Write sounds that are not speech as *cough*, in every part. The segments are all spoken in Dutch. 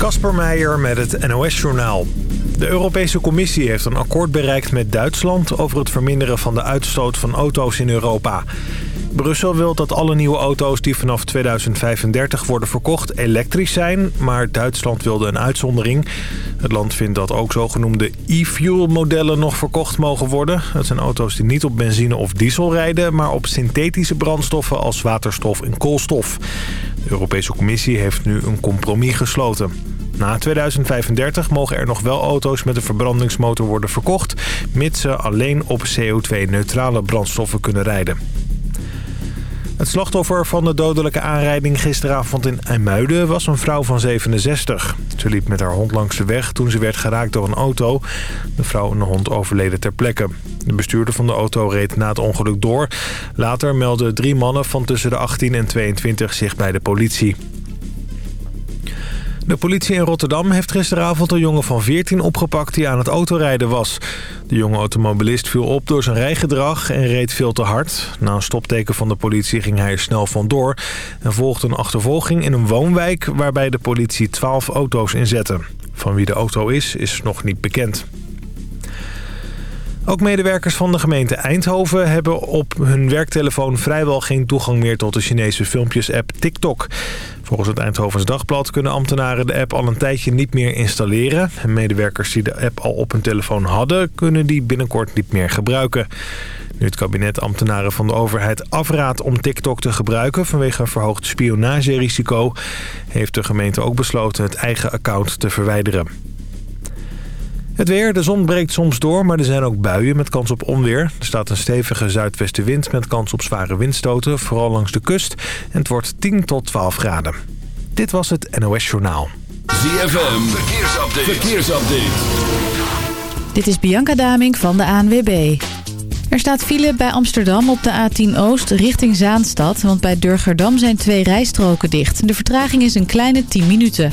Kasper Meijer met het NOS-journaal. De Europese Commissie heeft een akkoord bereikt met Duitsland... over het verminderen van de uitstoot van auto's in Europa. Brussel wil dat alle nieuwe auto's die vanaf 2035 worden verkocht elektrisch zijn... maar Duitsland wilde een uitzondering. Het land vindt dat ook zogenoemde e-fuel modellen nog verkocht mogen worden. Het zijn auto's die niet op benzine of diesel rijden... maar op synthetische brandstoffen als waterstof en koolstof. De Europese Commissie heeft nu een compromis gesloten. Na 2035 mogen er nog wel auto's met een verbrandingsmotor worden verkocht... mits ze alleen op CO2-neutrale brandstoffen kunnen rijden. Het slachtoffer van de dodelijke aanrijding gisteravond in IJmuiden was een vrouw van 67. Ze liep met haar hond langs de weg toen ze werd geraakt door een auto. De vrouw en de hond overleden ter plekke. De bestuurder van de auto reed na het ongeluk door. Later meldden drie mannen van tussen de 18 en 22 zich bij de politie. De politie in Rotterdam heeft gisteravond een jongen van 14 opgepakt die aan het autorijden was. De jonge automobilist viel op door zijn rijgedrag en reed veel te hard. Na een stopteken van de politie ging hij er snel vandoor... en volgde een achtervolging in een woonwijk waarbij de politie 12 auto's inzette. Van wie de auto is, is nog niet bekend. Ook medewerkers van de gemeente Eindhoven hebben op hun werktelefoon vrijwel geen toegang meer tot de Chinese filmpjes-app TikTok. Volgens het Eindhovens Dagblad kunnen ambtenaren de app al een tijdje niet meer installeren. En medewerkers die de app al op hun telefoon hadden, kunnen die binnenkort niet meer gebruiken. Nu het kabinet ambtenaren van de overheid afraadt om TikTok te gebruiken vanwege een verhoogd spionagerisico, heeft de gemeente ook besloten het eigen account te verwijderen. Het weer, de zon breekt soms door, maar er zijn ook buien met kans op onweer. Er staat een stevige zuidwestenwind met kans op zware windstoten, vooral langs de kust. En het wordt 10 tot 12 graden. Dit was het NOS Journaal. ZFM, verkeersupdate. verkeersupdate. Dit is Bianca Daming van de ANWB. Er staat file bij Amsterdam op de A10 Oost richting Zaanstad... want bij Durgerdam zijn twee rijstroken dicht. De vertraging is een kleine 10 minuten.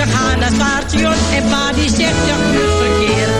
Ze gaan naar het en pa die zegt ja, goed verkeer.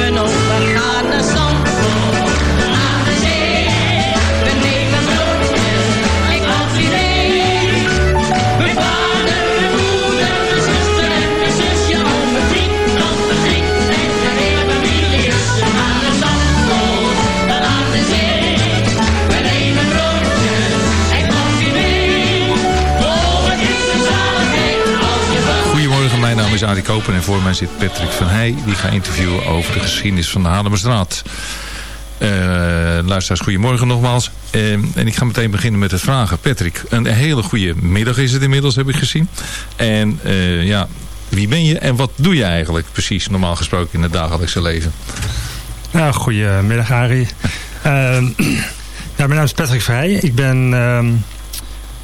en voor mij zit Patrick van Heij. Die gaat interviewen over de geschiedenis van de Haarlemmerstraat. Eh luisteraars, goedemorgen nogmaals. Eh, en ik ga meteen beginnen met het vragen. Patrick, een hele goede middag is het inmiddels, heb ik gezien. En eh, ja, wie ben je en wat doe je eigenlijk precies normaal gesproken in het dagelijkse leven? Ja, goedemiddag Arie. Ehm, mijn naam is Patrick Vrij. Ik ben ehm,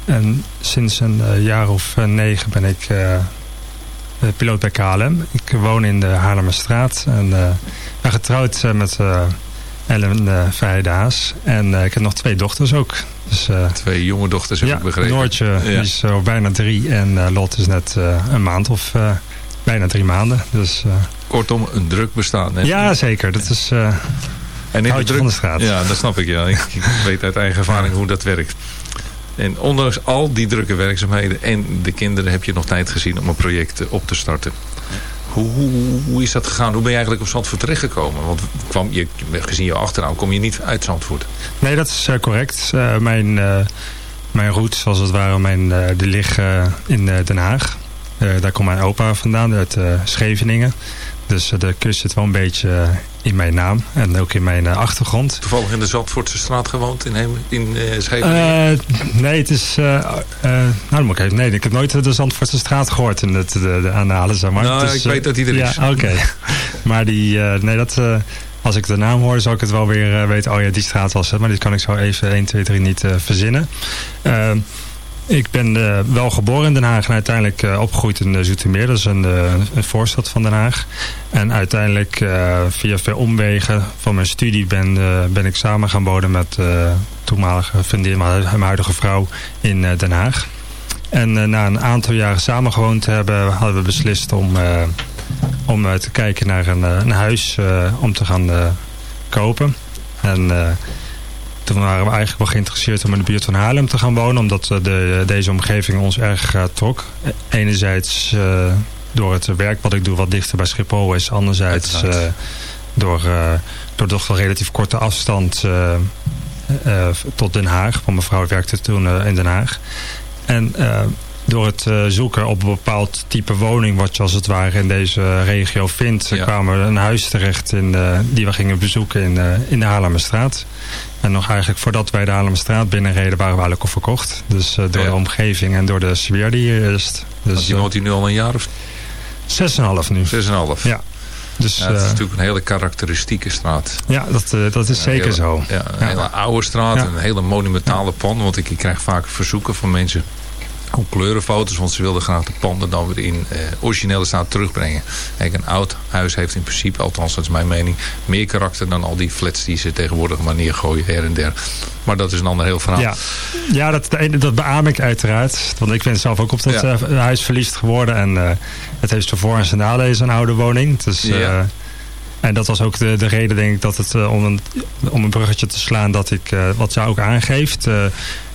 en sinds een jaar of negen ben ik piloot bij KLM. Ik woon in de Haarlemmerstraat en eh, ben getrouwd eh, met eh, Ellen Vrijdaas. En eh, ik heb nog twee dochters ook. Dus, Twee jonge dochters heb ja, ik begrepen. Noortje ja. is uh, bijna drie en Lot is net een maand of bijna drie maanden. Dus, Kortom, een druk bestaan. Hè? Ja, zeker. Dat is en in de druk, van de straat. Ja, dat snap ik. Ja. ik, ik weet uit eigen ervaring hoe dat werkt. En ondanks al die drukke werkzaamheden en de kinderen heb je nog tijd gezien om een project op te starten. Hoe, hoe, is dat gegaan? Hoe ben je eigenlijk op Zandvoort terechtgekomen? Want kwam je, gezien je achternaam kom je niet uit Zandvoort. Nee, dat is uh, correct. Uh, mijn, uh, mijn roots, zoals het ware, mijn, die liggen in Den Haag. daar komt mijn opa vandaan, uit Scheveningen. Dus de kust zit wel een beetje in mijn naam en ook in mijn uh, achtergrond. Toevallig in de Zandvoortse straat gewoond in, hem, in Scheveningen? Uh, nee, het is... nou, moet ik even... Nee, ik heb nooit de Zandvoortse straat gehoord in het, de, de aanhalen, zeg maar. Nou, dus, ik weet dat hij er ja, is. oké. *laughs* maar die... nee, dat... als ik de naam hoor, zou ik het wel weer weten. Oh ja, die straat was het. Maar dit kan ik zo even 1, 2, 3 niet verzinnen. Ik ben uh, wel geboren in Den Haag en uiteindelijk uh, opgegroeid in uh, Zoetermeer. Dat is een, een, voorstad van Den Haag. En uiteindelijk via veel omwegen van mijn studie ben, ben ik samen gaan wonen met toenmalige vriendin, mijn huidige vrouw in Den Haag. En na een aantal jaren samen gewoond te hebben, hadden we beslist om, om te kijken naar een, een huis om te gaan kopen. En toen waren we eigenlijk wel geïnteresseerd om in de buurt van Haarlem te gaan wonen. Omdat de, deze omgeving ons erg uh, trok. Enerzijds uh, door het werk wat ik doe wat dichter bij Schiphol is. Anderzijds door, door toch wel relatief korte afstand tot Den Haag. Want mijn vrouw werkte toen in Den Haag. En door het uh, zoeken op een bepaald type woning... wat je als het ware in deze regio vindt... Ja. kwamen we een huis terecht in, uh, die we gingen bezoeken in, uh, in de Haarlemmerstraat. En nog eigenlijk voordat wij de Haarlemmerstraat binnenreden... waren we eigenlijk al verkocht. Dus door ja. de omgeving en door de sfeer die hier is. Dus, je woont hier nu al een jaar of... Zes en half nu. Zes en half. Ja. Dus, ja, het is natuurlijk een hele karakteristieke straat. Ja, dat, uh, dat is zeker hele, zo. Ja, een ja. hele oude straat, een hele monumentale pan. Want ik, ik krijg vaak verzoeken van mensen om kleurenfoto's, want ze wilden graag de panden dan weer in uh, originele staat terugbrengen. Kijk, een oud huis heeft in principe, althans dat is mijn mening, meer karakter dan al die flats die ze tegenwoordig maar neergooien her en der. Maar dat is een ander heel verhaal. Ja, ja dat, dat beaam ik uiteraard. Want ik ben zelf ook op dat ja. uh, huis verliefd geworden. En uh, het heeft zijn voor- en zijn nadelen, zo'n oude woning. Dus, ja. En dat was ook de, de reden, denk ik, dat het uh, om, een, om een bruggetje te slaan, dat ik, uh, wat zij ook aangeeft. Uh,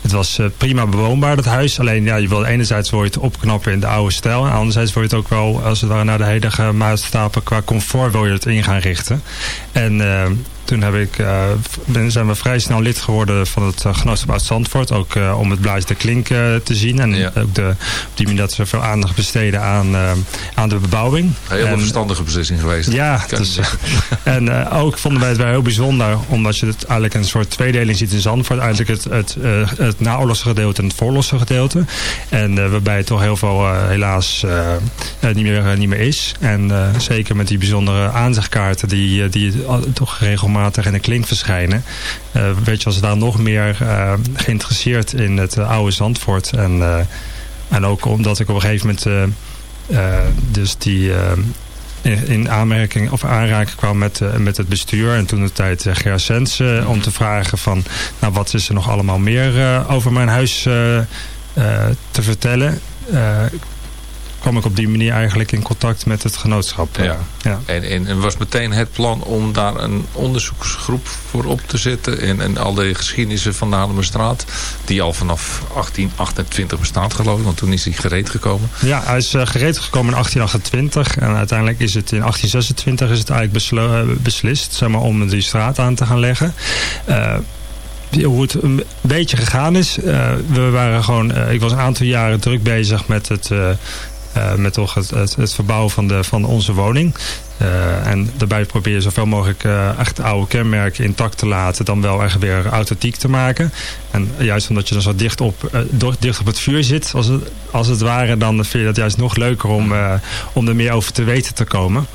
het was prima bewoonbaar, dat huis. Alleen, ja, je wil enerzijds wil je het opknappen in de oude stijl. En anderzijds wil je het ook wel, als het ware naar de huidige maatstappen qua comfort, wil je het in gaan richten. En toen heb ik, uh, ben, zijn we vrij snel lid geworden van het uh, Genootschap uit Zandvoort. Ook uh, om het Blaas de Klink te zien. En ja. ook de, op die manier dat ze veel aandacht besteden aan, aan de bebouwing. Een hele verstandige beslissing geweest. Ja, dus, *laughs* en ook vonden wij het wel heel bijzonder. Omdat je het eigenlijk een soort tweedeling ziet in Zandvoort. Eigenlijk het, het, het naoorlogse gedeelte en het voorlosse gedeelte. En waarbij het toch heel veel helaas niet, meer, niet meer is. En zeker met die bijzondere aanzichtkaarten die, die toch regelmatig regelmatig in de klink verschijnen. Uh, weet je, als daar nog meer uh, geïnteresseerd in het uh, oude Zandvoort. En, en ook omdat ik op een gegeven moment dus die in, in, aanmerking of aanraking kwam met, met het bestuur. En toen de tijd Ger Sens om te vragen van nou wat is er nog allemaal meer over mijn huis te vertellen kwam ik op die manier eigenlijk in contact met het genootschap. Ja. ja. En, en, en, was meteen het plan om daar een onderzoeksgroep voor op te zetten. En, en al de geschiedenissen van de Haarlemmerstraat. Die al vanaf 1828 bestaat geloof ik. Want toen is hij gereed gekomen. Ja, hij is uh, gereed gekomen in 1828. En uiteindelijk is het in 1826 is het eigenlijk beslist zeg maar, om die straat aan te gaan leggen. Uh, hoe het een beetje gegaan is. Uh, we waren gewoon, uh, ik was een aantal jaren druk bezig met het, uh, met toch het, het, het, verbouwen van, de, van onze woning. Uh, en daarbij probeer je zoveel mogelijk uh, echt oude kenmerken intact te laten. Dan wel echt weer authentiek te maken. En juist omdat je dan zo dicht op, dicht op het vuur zit, als het, als het ware, dan vind je dat juist nog leuker om, om er meer over te weten te komen.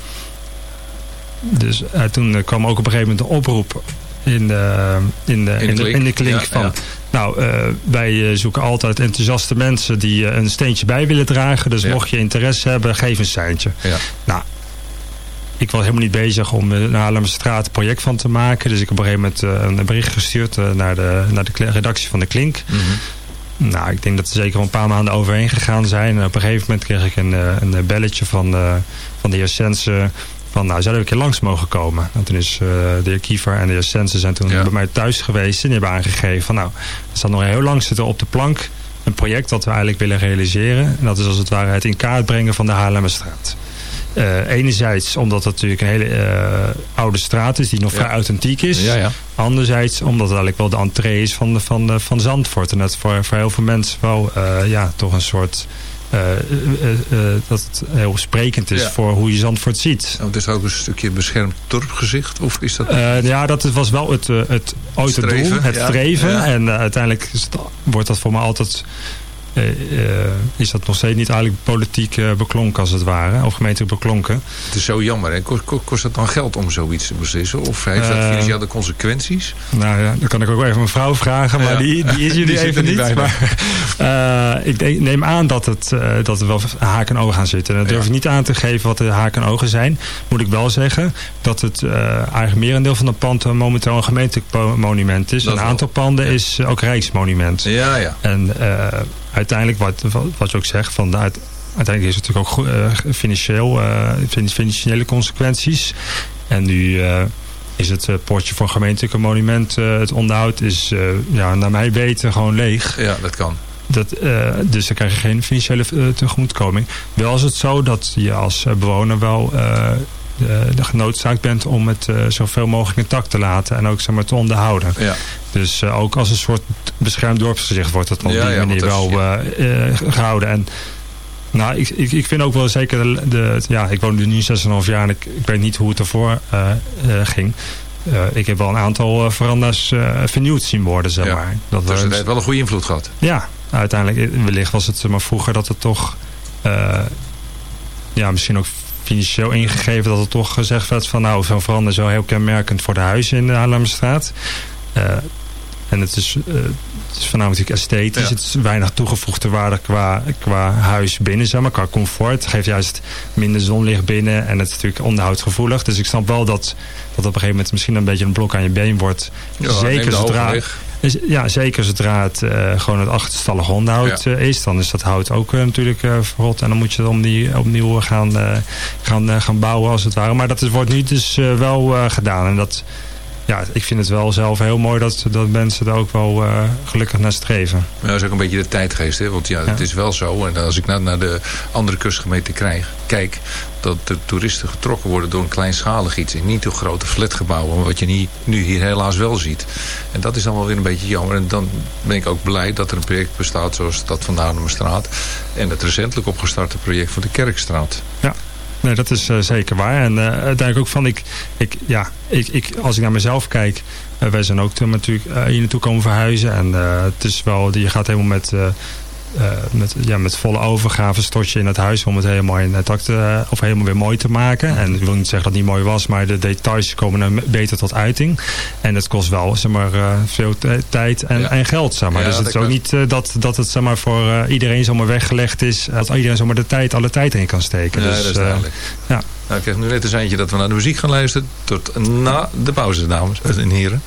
Dus toen kwam ook op een gegeven moment de oproep in de, in de, in de, in de klink, van... Ja. Nou, uh, wij zoeken altijd enthousiaste mensen die uh, een steentje bij willen dragen. Dus ja. mocht je interesse hebben, geef een seintje. Ja. Nou, ik was helemaal niet bezig om naar Haarlemmerstraat een project van te maken. Dus ik heb op een gegeven moment een bericht gestuurd naar, de, naar de redactie van de Klink. Mhm. Nou, ik denk dat er zeker een paar maanden overheen gegaan zijn. En op een gegeven moment kreeg ik een, een belletje van, van de heer Sensen van nou, zouden we een keer langs mogen komen? En toen is uh, de heer Kiefer en de heer Sensen zijn toen bij mij thuis geweest. En die hebben aangegeven van nou, er staat nog heel lang zitten op de plank een project dat we eigenlijk willen realiseren. En dat is als het ware het in kaart brengen van de Haarlemmerstraat. Uh, enerzijds omdat het natuurlijk een hele uh, oude straat is die nog vrij authentiek is. Ja, ja. Anderzijds omdat het eigenlijk wel de entree is van, de, van, de, van Zandvoort. En dat voor, voor heel veel mensen wel ja, toch een soort dat het heel sprekend is ja. voor hoe je Zandvoort ziet. Nou, het is ook een stukje beschermd dorpgezicht? Of is dat... ja, dat was wel het, het ooit het doel, het streven. Ja. En uiteindelijk wordt dat voor mij altijd... Uh, is dat nog steeds niet eigenlijk politiek uh, beklonken als het ware, of gemeentelijk beklonken. Het is zo jammer. Hè? Kost, kost het dan geld om zoiets te beslissen? Of heeft dat financiële consequenties? Nou ja, dan kan ik ook even mijn vrouw vragen, maar Ja. die, die is jullie *laughs* even niet maar, ik denk- neem aan dat, het, dat er wel haken en ogen gaan zitten. En dat durf Ja. ik niet aan te geven wat de haken en ogen zijn. Moet ik wel zeggen dat het eigenlijk merendeel van de panden momenteel een gemeentelijk monument is. Dat een wel. aantal panden Ja. is ook rijksmonument. Ja, ja. En uiteindelijk, wat, wat, je ook zegt, van uit- uiteindelijk is het natuurlijk ook uh, financieel, uh, fin- financiële consequenties. En nu uh, is het potje voor gemeentelijke monument, uh, het onderhoud, is ja, naar mij weten gewoon leeg. Ja, dat kan. Dat, uh, dus dan krijg je geen financiële uh, tegemoetkoming. Wel is het zo dat je als bewoner wel uh, de, de genoodzaakt bent om het uh, zoveel mogelijk intact te laten en ook zeg maar, te onderhouden. Ja. Dus uh, ook als een soort beschermd dorpsgezicht wordt het op Ja, die ja, manier wel dat is- gehouden. En nou, ik, ik, ik vind ook wel zeker, de, de, ja, ik woon nu 6,5 jaar en ik, ik weet niet hoe het ervoor ging. Uh, ik heb wel een aantal uh, veranda's uh, vernieuwd zien worden, zeg Ja. maar. Dat Dus het heeft wel een goede invloed gehad. ja, uiteindelijk, eh, wellicht was het maar vroeger dat het toch, ja, misschien ook financieel ingegeven dat het toch gezegd werd van nou, zo'n verander is wel heel kenmerkend voor de huizen in de Haarlemmerstraat. Uh, en het is, uh, het is voornamelijk esthetisch. Ja. Het is weinig toegevoegde waarde qua, qua huis binnen, zeg maar, qua comfort. Het geeft juist minder zonlicht binnen en het is natuurlijk onderhoudsgevoelig. Dus ik snap wel dat, dat op een gegeven moment misschien een beetje een blok aan je been wordt. Ja, Zeker zodra, Ja, zeker zodra het uh, gewoon het achterstallig onderhoud Ja. uh, is. Dan is dat hout ook uh, natuurlijk verrot. En dan moet je het die, opnieuw gaan, gaan, gaan bouwen als het ware. Maar dat is, wordt nu dus wel gedaan. En dat, ja, ik vind het wel zelf heel mooi dat, dat mensen er ook wel uh, gelukkig naar streven. Maar dat is ook een beetje de tijdgeest. Hè? Want ja, het Ja. is wel zo. En als ik naar, naar de andere kustgemeenten krijg, kijk... dat de toeristen getrokken worden door een kleinschalig iets. En niet door grote flatgebouwen. Wat je nu hier helaas wel ziet. En dat is dan wel weer een beetje jammer. En dan ben ik ook blij dat er een project bestaat zoals dat van de Haarlemmerstraat. En het recentelijk opgestarte project van de Kerkstraat. Nee, dat is uh, zeker waar. En uh, uiteindelijk ook van, ik, ik, ja, ik, ik, als ik naar mezelf kijk, uh, wij zijn ook natuurlijk hier naartoe komen verhuizen. En het is wel, je gaat helemaal met, met, ja, met volle overgave stort je in het huis om het helemaal in het tact, uh, of helemaal weer mooi te maken. En ik wil niet zeggen dat het niet mooi was, maar de details komen er beter tot uiting. En het kost wel zeg maar, uh, veel tijd en, Ja. en geld. Zeg maar. Ja, dus het dat is ook niet dat, dat het zeg maar, voor iedereen zomaar weggelegd is. Dat iedereen zomaar de tijd, alle tijd in kan steken. Ja, dus, dat is duidelijk. ja. Nou, ik krijg nu net een seintje dat we naar de muziek gaan luisteren. Tot na de pauze, dames en heren.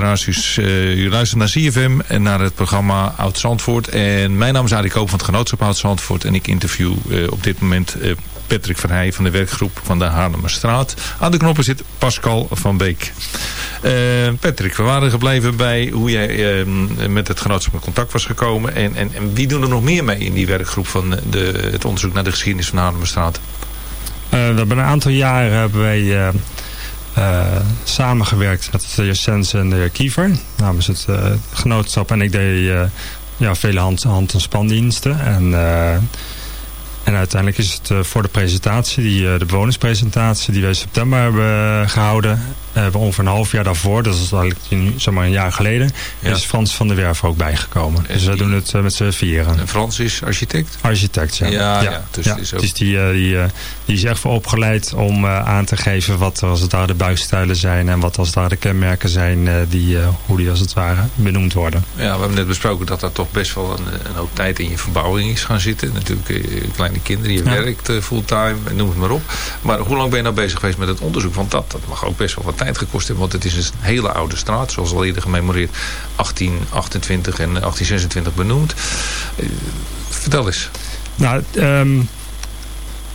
Luisteraars. U, u luistert naar CFM en naar het programma Oud Zandvoort. En mijn naam is Arie Koop van het Genootschap Oud Zandvoort. En ik interview eh, op dit moment eh, Patrick van Heij van de werkgroep van de Haarlemmerstraat. Aan de knoppen zit Pascal van Beek. Patrick, we waren gebleven bij hoe jij met het genootschap in contact was gekomen. En, en, en wie doen er nog meer mee in die werkgroep van de, het onderzoek naar de geschiedenis van de Haarlemmerstraat? Hebben een aantal jaren hebben wij eh, samengewerkt met de heer Sens en de heer Kiever. Namens het eh, genootschap. En ik deed eh, ja, vele hand, en spandiensten. En, en uiteindelijk is het eh, voor de presentatie, die, eh, de bewonerspresentatie die we in september hebben eh, gehouden. hebben we ongeveer een half jaar daarvoor, dat is eigenlijk nu, zeg maar een jaar geleden, Ja. is Frans van der Werf ook bijgekomen. En Dus we doen het met z'n vieren. En Frans is architect? Architect, ja. Ja, ja, dus het is ook- dus die, die, die is echt voor opgeleid om aan te geven wat als het daar de buikstijlen zijn en wat als daar de kenmerken zijn, die, hoe die als het ware benoemd worden. Ja, we hebben net besproken dat daar toch best wel een, een hoop tijd in je verbouwing is gaan zitten. Natuurlijk eh, kleine kinderen, je Ja. werkt eh, fulltime, en noem het maar op. Maar hoe lang ben je nou bezig geweest met het onderzoek? Want dat, dat mag ook best wel wat tijd gekost hebben. Want het is een hele oude straat, zoals al eerder gememoreerd. 1828 en 1826 benoemd. Eh, vertel eens. Nou, ehm,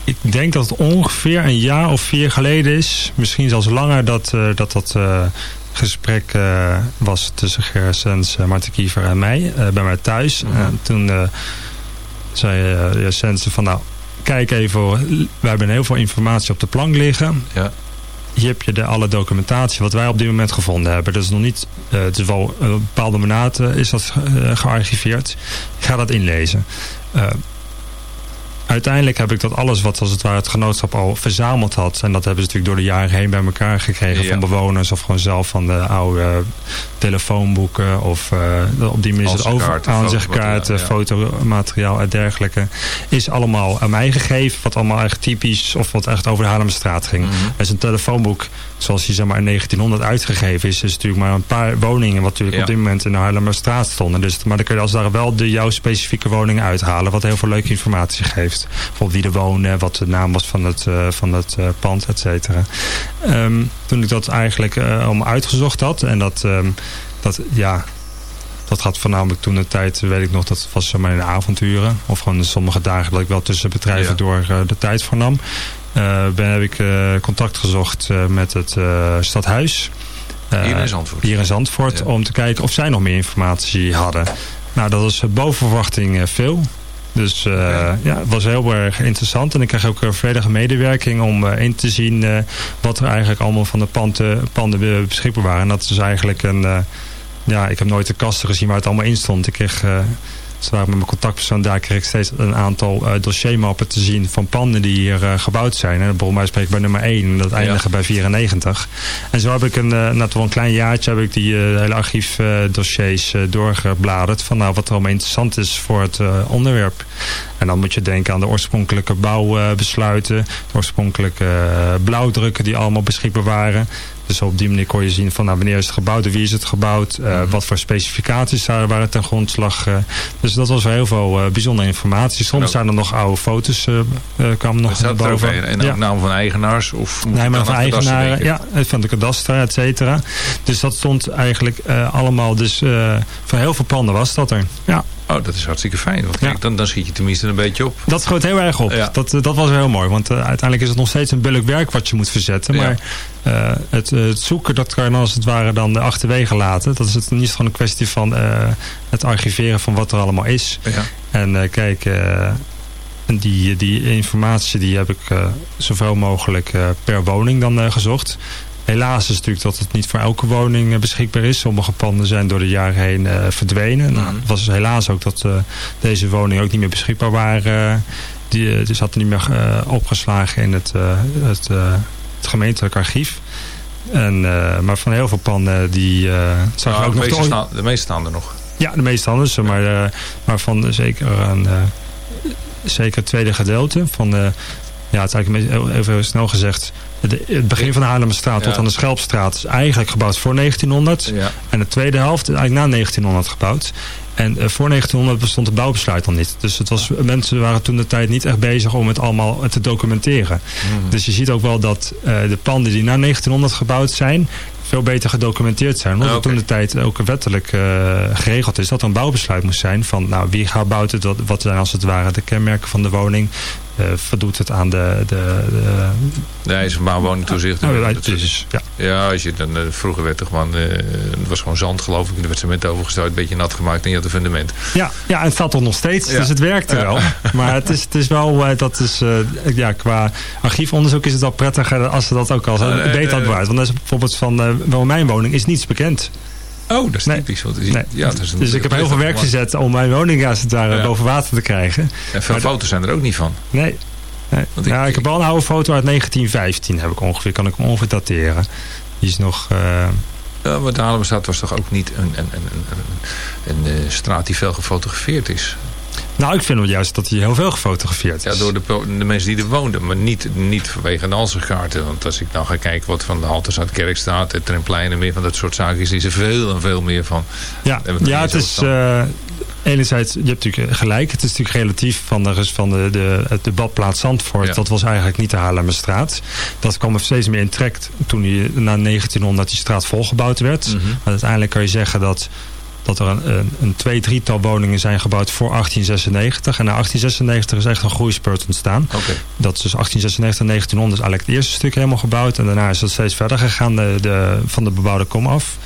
ik denk dat het ongeveer een jaar of vier geleden is, misschien zelfs langer, dat eh, dat, dat gesprek was tussen Gerrit Sens, eh, Marten Kiever en mij, bij mij thuis. Mhm. En toen eh, zei eh, Sensen van nou, kijk even, we hebben heel veel informatie op de plank liggen. Ja. Hier heb je de, alle documentatie wat wij op dit moment gevonden hebben. Dat is nog niet, eh, het is wel een bepaalde mate is dat eh, gearchiveerd. Ik ga dat inlezen. Eh, uiteindelijk heb ik dat alles wat als het ware het genootschap al verzameld had. En dat hebben ze natuurlijk door de jaren heen bij elkaar gekregen Ja. van bewoners of gewoon zelf van de oude telefoonboeken of eh, op die manier is het over Aanzichtkaarten, aanzichtkaarten, fotomateriaal, fotomateriaal en dergelijke. Is allemaal aan mij gegeven wat allemaal echt typisch of wat echt over de Haarlemmerstraat ging. Mhm. Met een telefoonboek zoals die zeg maar in 1900 uitgegeven is, is natuurlijk maar een paar woningen wat natuurlijk Ja. op dit moment in de Haarlemmerstraat stonden. Dus, maar dan kun je als daar wel de jouw specifieke woningen uithalen, wat heel veel leuke informatie geeft. Bijvoorbeeld wie er woonde, wat de naam was van het, eh, van het eh, pand, et cetera. Ehm, toen ik dat eigenlijk eh, allemaal uitgezocht had en dat, ehm, dat ja, dat gaat voornamelijk toen de tijd, weet ik nog, dat was zeg maar in de avonturen. Of gewoon sommige dagen dat ik wel tussen bedrijven Ja. door eh, de tijd vernam. Eh ben, heb ik eh, contact gezocht eh, met het eh, stadhuis. Eh, Hier in Zandvoort. hier in Zandvoort. Ja. Om te kijken of zij nog meer informatie hadden. Nou, dat was boven verwachting eh, veel. Dus eh, ja, het was heel erg interessant. En ik kreeg ook een volledige medewerking om eh, in te zien eh, wat er eigenlijk allemaal van de panden, panden be- beschikbaar waren. En dat is eigenlijk een... eh, ja, ik heb nooit de kasten gezien waar het allemaal in stond. Ik kreeg... ze waren met mijn contactpersoon daar kreeg ik steeds een aantal eh, dossiermappen te zien van panden die hier eh, gebouwd zijn. En bij mij spreek ik bij nummer 1 en dat eindigen bij 94. En zo heb ik een, eh, na toch wel een klein jaartje heb ik die hele archiefdossiers doorgebladerd. Van nou, wat er allemaal interessant is voor het onderwerp. En dan moet je denken aan de oorspronkelijke bouwbesluiten. de oorspronkelijke blauwdrukken die allemaal beschikbaar waren. Dus op die manier kon je zien van nou, wanneer is het gebouwd en wie is het gebouwd. eh, Mhm. Wat voor specificaties daar waren ten grondslag. eh. dus dat was wel heel veel eh, bijzondere informatie. Soms zijn er nog oude foto's, kwamen nog naar er boven. bij? En Ja. naam van eigenaars? Of Nee, maar van eigenaren, ja, van de kadaster, et cetera. Dus dat stond eigenlijk allemaal, dus van heel veel panden was dat er. Ja, Oh, dat is hartstikke fijn. Want Ja. kijk, dan, dan schiet je tenminste een beetje op. dat schoot heel erg op. Ja. Dat, eh, dat was heel mooi, want eh, uiteindelijk is het nog steeds een bulk werk wat je moet verzetten. Ja. Maar eh, het, het zoeken, dat kan je als het ware dan achterwege laten. Dat is het niet gewoon een kwestie van het archiveren van wat er allemaal is. Ja. En kijk, die, die informatie die heb ik zoveel mogelijk per woning dan gezocht. Helaas is het natuurlijk dat het niet voor elke woning eh, beschikbaar is. Sommige panden zijn door de jaren heen eh, verdwenen. Nou, Mhm. het was helaas ook dat eh, deze woningen ook niet meer beschikbaar waren. Die, die zaten niet meer opgeslagen in het, het, het gemeentelijk archief. En, maar van heel veel panden die uh, zag Nou, ook de, nog... meeste de- staan, de meeste staan er nog. ja, de meeste anders. Maar, maar van zeker een, eh, zeker het tweede gedeelte. Van de, ja, het is eigenlijk beetje- even snel gezegd. de- het begin van de Haarlemmerstraat tot aan de Schelpstraat is eigenlijk gebouwd voor 1900. Ja. En de tweede helft is eigenlijk na 1900 gebouwd. En eh, voor 1900 bestond het bouwbesluit al niet. Dus het was, mensen waren toen de tijd niet echt bezig om het allemaal te documenteren. Mhm. Dus je ziet ook wel dat eh, de panden die na 1900 gebouwd zijn... veel beter gedocumenteerd zijn. Omdat Ah, toen de tijd ook wettelijk eh, geregeld is dat er een bouwbesluit moest zijn van nou, wie gaat wat, wat zijn als het ware de kenmerken van de woning. Eh voldoet het aan de... de, de Nee, is een bouwwoningtoezicht. nou, ja, Dat is- ja. Ja, als je dan, eh, vroeger werd er gewoon, eh, het was gewoon zand geloof ik. Er werd cement overgestrooid, een beetje nat gemaakt en je had een fundament. Ja, ja, en het valt er nog steeds, Ja. dus het werkte wel. Maar het is, het is wel, dat is, ja, qua archiefonderzoek is het wel prettiger als ze dat ook al beter hadden bewaard. Want dat is bijvoorbeeld van wel mijn woning is niets bekend. Oh, dat is Nee. typisch. Want, Nee. ja, het is een dus ik heb heel veel werk gezet om mijn woning als het ware Ja. boven water te krijgen. En veel Maar foto's zijn er ook niet van. Nee. nee. Want ik- ja, ik heb wel een oude foto uit 1915, heb ik ongeveer, kan ik hem ongeveer dateren. Die is nog... eh, Ja, maar de was toch ook niet een, een, een, een, een, een, eh, straat die veel gefotografeerd is. Nou, ik vind wel juist dat hij heel veel gefotografeerd Ja, is. door de, de mensen die er woonden. Maar niet, niet vanwege de ansichtkaarten. Want als ik dan ga kijken wat van de Haltersstraat, Kerkstraat, het Tremplein en meer van dat soort zaken is, er veel en veel meer van. Ja, ja het is... eh, enerzijds, je hebt natuurlijk gelijk. Het is natuurlijk relatief van de van de, de, de badplaats Zandvoort. Ja. Dat was eigenlijk niet de Haarlemmerstraat. Dat kwam er steeds meer in trekt toen die, na 1900 die straat volgebouwd werd. Mhm. Maar uiteindelijk kan je zeggen dat, dat er een, een, een twee, drietal woningen zijn gebouwd voor 1896. En na 1896 is echt een groeispurt ontstaan. Dat is dus 1896 en 1900 is eigenlijk het eerste stuk helemaal gebouwd. En daarna is het steeds verder gegaan de, de, van de bebouwde kom af.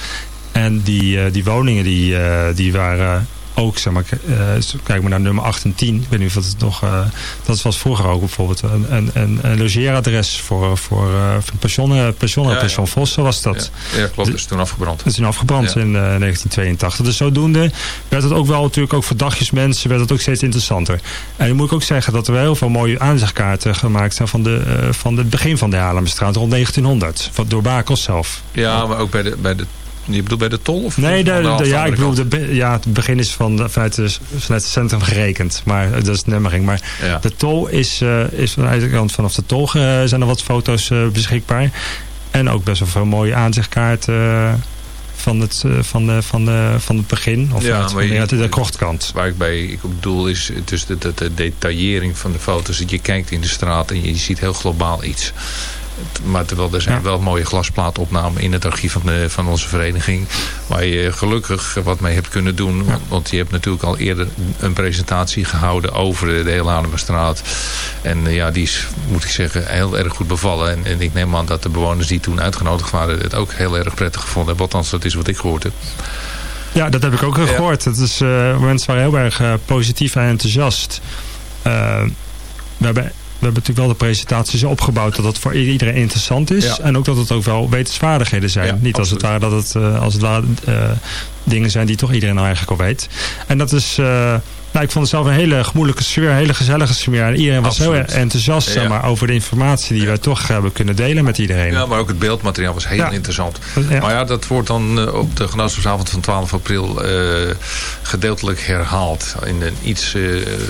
En die, eh, die woningen die, eh, die waren ook, zeg maar, eh, kijk maar naar nummer 8 en 10. Ik weet niet of dat het nog, eh, dat was vroeger ook bijvoorbeeld een, een, logeeradres voor, voor, eh voor pensioen, pensioen, Ja, pension Vossen was dat. Ja, klopt. Dat is toen afgebrand. Dat is toen afgebrand in eh, 1982. Dus zodoende werd het ook wel natuurlijk ook voor dagjesmensen werd het ook steeds interessanter. En dan moet ik ook zeggen dat er wel heel veel mooie aanzichtkaarten gemaakt zijn van, de, van het begin van de Haarlemmerstraat rond 1900. Van, door Bakels zelf. Ja, maar ook bij de, bij de, je bedoelt bij de tol? Of Nee, de, de- de ja, ik bedoel, de, ja, het begin is van, de- vanuit, de, vanuit het centrum gerekend. Maar eh, dat is Nemmering. Maar Ja. de tol is, eh, is vanuit de kant vanaf de tol eh, zijn er wat foto's beschikbaar. En ook best wel veel mooie aanzichtkaarten van, het, van, de, van, de, van het begin. Of Ja, vanuit, maar je- vanuit de krochtkant. Waar ik bij ik op bedoel is dus de, de, de detaillering van de foto's. Dat je kijkt in de straat en je, ziet heel globaal iets. Maar terwijl er zijn Ja. wel mooie glasplaatopnamen in het archief van, de, van onze vereniging. Waar je gelukkig wat mee hebt kunnen doen. Want, want je hebt natuurlijk al eerder een presentatie gehouden over de, hele Haarlemmerstraat. En eh, ja, die is, moet ik zeggen, heel erg goed bevallen. En, en ik neem aan dat de bewoners die toen uitgenodigd waren het ook heel erg prettig gevonden hebben. Althans, dat is wat ik gehoord heb. Ja, dat heb ik ook Ja. gehoord. Het is, eh, mensen waren heel erg eh, positief en enthousiast. We hebben hebben natuurlijk wel de presentaties opgebouwd dat het voor iedereen interessant is. Ja. En ook dat het ook wel wetenswaardigheden zijn. Ja, Niet als het ware dat het, eh, als het ware, eh, dingen zijn die toch iedereen nou eigenlijk al weet. En dat is, eh, nou, ik vond het zelf een hele gemoedelijke sfeer, een hele gezellige sfeer. En iedereen was heel Absoluut. enthousiast Ja. maar, over de informatie die wij toch hebben kunnen delen met iedereen. Ja, maar ook het beeldmateriaal was heel Ja. interessant. Ja. Maar ja, dat wordt dan eh, op de genootschapsavond van 12 april eh, gedeeltelijk herhaald. In een iets eh,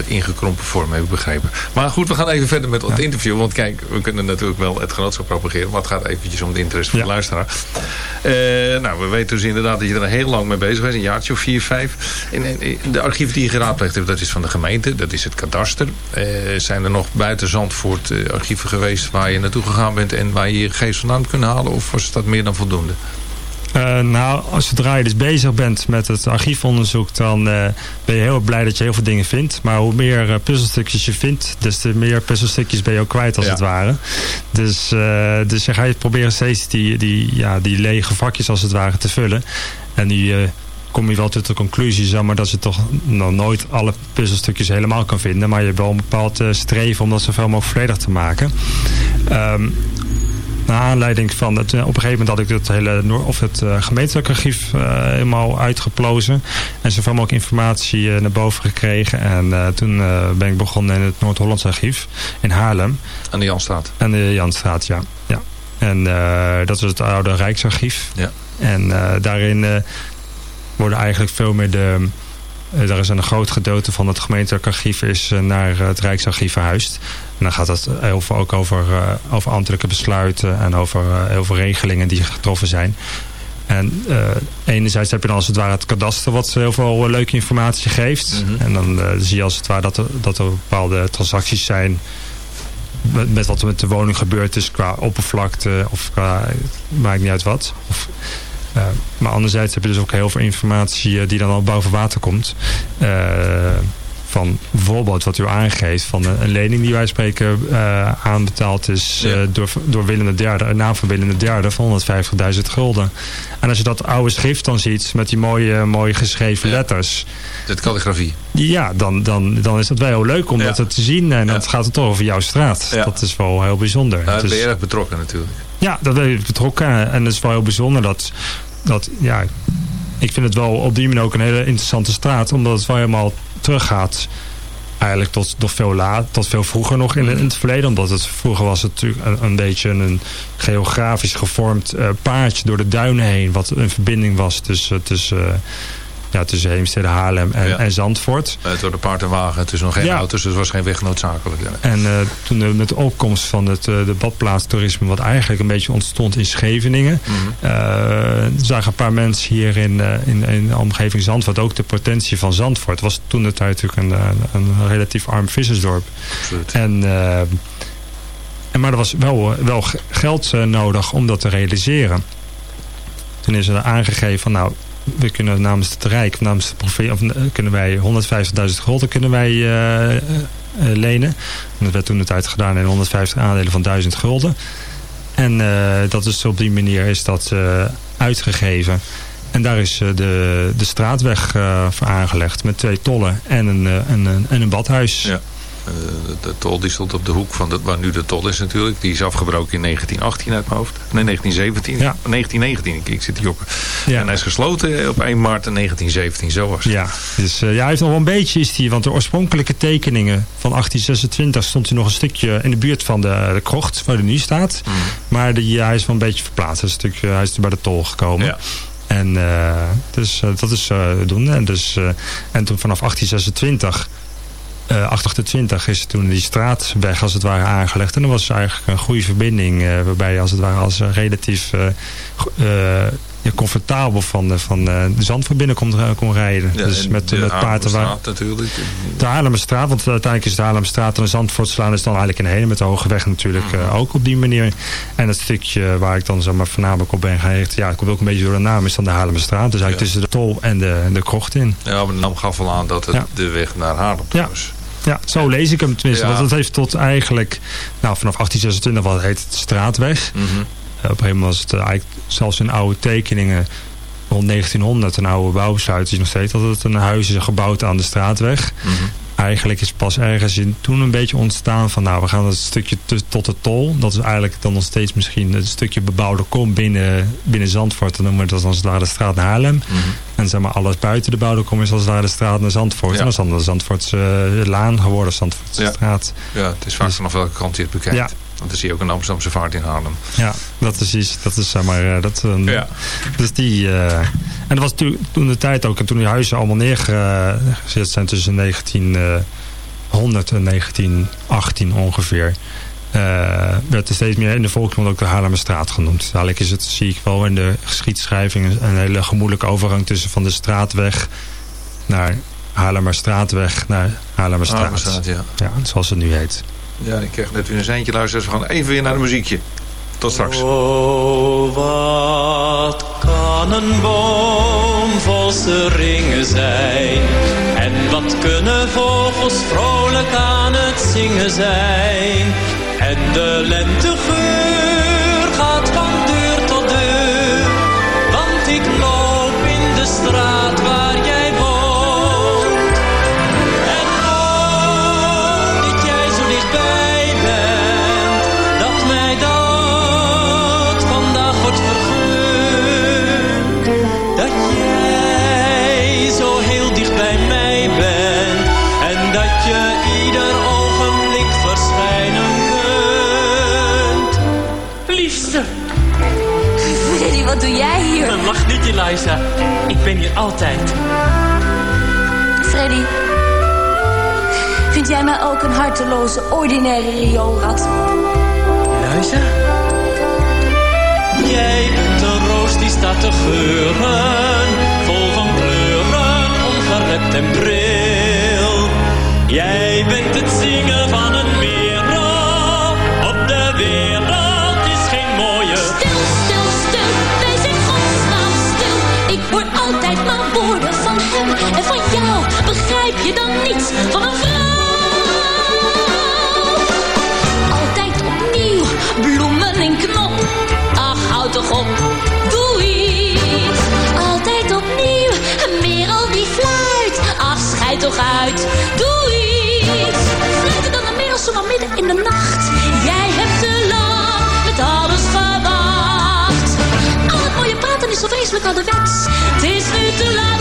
ingekrompen vorm, heb ik begrepen. Maar goed, we gaan even verder met het interview. Want kijk, we kunnen natuurlijk wel het genootschap propageren. Maar het gaat eventjes om de interesse van de luisteraar. Eh, nou, we weten dus inderdaad dat je er heel lang mee bezig bent. Een jaartje of vier, vijf. En, en de archieven die je geraadpleegd dat is van de gemeente. Dat is het kadaster. Eh, zijn er nog buiten Zandvoort eh, archieven geweest waar je naartoe gegaan bent... en waar je je gegevens vandaan kunnen halen? Of was dat meer dan voldoende? Eh, nou, als zodra je dus bezig bent met het archiefonderzoek, dan ben je heel blij dat je heel veel dingen vindt. Maar hoe meer puzzelstukjes je vindt, des te meer puzzelstukjes ben je ook kwijt als Ja. het ware. Dus, dus dan ga je proberen steeds die, die, ja, die lege vakjes als het ware te vullen. En eh, kom je wel tot de conclusie, zeg maar, dat je toch nog nooit alle puzzelstukjes helemaal kan vinden. Maar je hebt wel een bepaald eh, streven om dat zoveel mogelijk volledig te maken. Ehm, naar aanleiding van het, eh, op een gegeven moment had ik het hele of het eh, gemeentelijk archief helemaal uitgeplozen. En zoveel mogelijk informatie naar boven gekregen. En toen ben ik begonnen in het Noord-Hollands archief in Haarlem. Aan de Janstraat. En de Janstraat, ja. ja. En dat is het oude Rijksarchief. Ja. En daarin worden eigenlijk veel meer de... eh, daar is een groot gedeelte van het gemeentelijk archief is eh, naar het Rijksarchief verhuisd. En dan gaat het heel veel ook over, eh, over ambtelijke besluiten en over eh, heel veel regelingen die getroffen zijn. En eh, enerzijds heb je dan als het ware het kadaster wat heel veel eh, leuke informatie geeft. Mhm. En dan eh, zie je als het ware dat er, dat er bepaalde transacties zijn met, met wat er met de woning gebeurd is qua oppervlakte of qua, maakt niet uit wat. Of, eh, maar anderzijds heb je dus ook heel veel informatie eh, die dan al boven water komt. Eh, van bijvoorbeeld wat u aangeeft van een, lening die wij spreken aanbetaald is Ja. door, door Willem III, een naam van Willem III van 150.000 gulden. En als je dat oude schrift dan ziet met die mooie, mooie geschreven Ja. letters. De calligrafie. Ja, dan, dan, dan is dat wel heel leuk om Ja. dat te zien. En dan gaat het toch over jouw straat. Dat is wel heel bijzonder. Nou, ben je erg betrokken natuurlijk. Ja, dat ik betrokken. En het is wel heel bijzonder dat, dat ja, ik vind het wel op die manier ook een hele interessante straat. Omdat het wel helemaal teruggaat. Eigenlijk tot, tot, veel, laat, tot veel vroeger nog in, het verleden. Omdat het vroeger was het natuurlijk een, een beetje een geografisch gevormd eh, paardje door de duinen heen. Wat een verbinding was tussen, tussen, eh, ja, tussen Heemstede, Haarlem en, Ja. en Zandvoort. Uh, door de paard en wagen. Het is nog geen Ja. auto's, dus er was geen weg noodzakelijk. En eh, toen met de opkomst van het eh, de badplaatstoerisme, wat eigenlijk een beetje ontstond in Scheveningen, eh, zagen een paar mensen hier in, eh, in, in de omgeving Zandvoort ook de potentie van Zandvoort. Het was toen het natuurlijk een, eh, een relatief arm vissersdorp. Absoluut. En, eh, en, maar er was wel, wel ge- geld eh, nodig om dat te realiseren. Toen is er aangegeven van nou, we kunnen namens het Rijk, namens de provincie, of, eh, kunnen wij 150.000 gulden kunnen wij eh, eh, lenen. En dat werd toen de tijd gedaan in 150 aandelen van 1000 gulden. En dat is op die manier is dat uitgegeven. En daar is de, de straatweg voor aangelegd met twee tollen en een, een, een, en een badhuis. Ja. Eh, de, tol die stond op de hoek van de, waar nu de tol is natuurlijk. Die is afgebroken in 1918 uit mijn hoofd. Nee, 1917. Ja. 1919, ik, ik zit te jokken. Ja. En hij is gesloten op 1 maart 1917, zo was het. Ja, dus eh, ja, hij heeft nog wel een beetje is die, want de oorspronkelijke tekeningen van 1826 stond hij nog een stukje in de buurt van de, de krocht waar hij nu staat. Mhm. Maar die, ja, hij is wel een beetje verplaatst. Een stukje, hij is bij de tol gekomen. Ja. En uh, dus, uh, dat is uh, doen. En, dus, en toen vanaf 1826, uh, 1828 is toen die straatweg als het ware aangelegd. En dat was eigenlijk een goede verbinding. Uh, waarbij je als het ware als relatief ja, comfortabel van, van de Zandvoort binnen kon, kon rijden. Ja, dus met, met paarden waar... natuurlijk. De Haarlemmerstraat, want uiteindelijk is de Haarlemmerstraat en de Zandvoortslaan is dan eigenlijk een hele met de hoge weg natuurlijk mm. uh, ook op die manier. En het stukje waar ik dan zeg maar voornamelijk op ben gericht, ja, het komt ook een beetje door de naam, is dan de Haarlemmerstraat. Dus eigenlijk ja. tussen de tol en de, de krocht in. Ja, maar de naam gaf al aan dat het ja. de weg naar Haarlem ja. was. Ja, zo lees ik hem tenminste. Ja. Want het heeft tot eigenlijk, nou vanaf 1826 wat heet het straatweg. Mm -hmm. Uh, op een gegeven moment was het uh, eigenlijk zelfs in oude tekeningen rond 1900, een oude bouwbesluit, is nog steeds dat het een huis is gebouwd aan de straatweg. Mm -hmm. Eigenlijk is pas ergens in, toen een beetje ontstaan van nou we gaan het stukje tot de tol. Dat is eigenlijk dan nog steeds misschien een stukje bebouwde kom binnen, binnen Zandvoort. Dan noemen we dat als het ware de straat naar Haarlem. Mm -hmm. En zeg maar alles buiten de bebouwde kom is als het ware de straat naar Zandvoort. Ja. En dat is dan de Zandvoortse uh, laan geworden, Zandvoortse ja. straat. Ja, het is vaak dus, vanaf welke kant je het bekijkt. Ja. Want dan zie je ook een Amsterdamse vaart in Haarlem. Ja, dat is iets. Dat is zeg maar. Dat, uh, ja. Dus die. Uh, en dat was toen, toen de tijd ook. En toen die huizen allemaal neergezet zijn tussen 1900 en 1918 ongeveer. Uh, werd er steeds meer in de volksmond ook de Haarlemmerstraat genoemd. Eigenlijk is het, zie ik wel in de geschiedschrijving, een hele gemoedelijke overgang tussen van de straatweg naar Haarlemmerstraatweg naar Haarlemmerstraat. Haarlemmerstraat ja. ja, zoals het nu heet. Ja, ik kreeg net weer een seintje luisteren. Dus we gaan even weer naar de muziekje. Tot straks. Oh, wat kan een boom vol ringen zijn? En wat kunnen vogels vrolijk aan het zingen zijn? En de lentegeur doe jij hier? lach niet Eliza. Ik ben hier altijd. Freddy, vind jij mij ook een harteloze, ordinaire rioolrat? Eliza? Jij bent een roos die staat te geuren, vol van kleuren, ongerept en pril. Jij bent het zingen van een merel, van hem en van jou. Begrijp je dan niets van een vrouw? Altijd opnieuw, bloemen en knop. Ach, houd toch op, doe iets. Altijd opnieuw, meer al die fluit. Ach, schijt toch uit, doe iets. Fluiten dan een merel zomaar midden in de nacht. Jij hebt te lang met alles gewacht. Al het mooie praten is zo vreselijk ouderwets. Het is nu te laat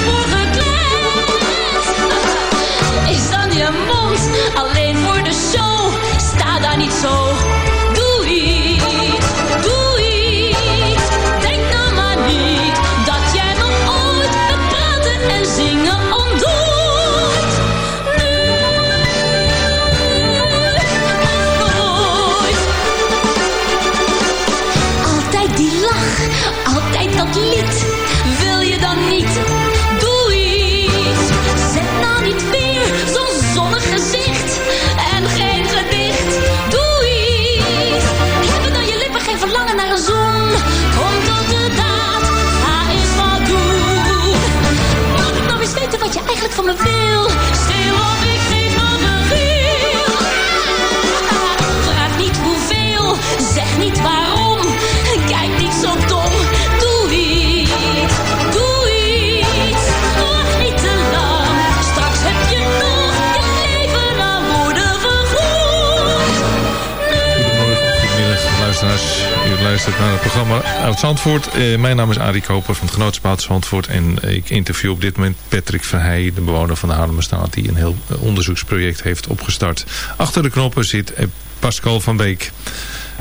U luistert naar het programma Oud Zandvoort. Eh, mijn naam is Arie Koper van het Genootschap Zandvoort. En ik interview op dit moment Patrick Verheij, de bewoner van de Haarlemmerstraat... die een heel onderzoeksproject heeft opgestart. Achter de knoppen zit eh, Pascal van Beek...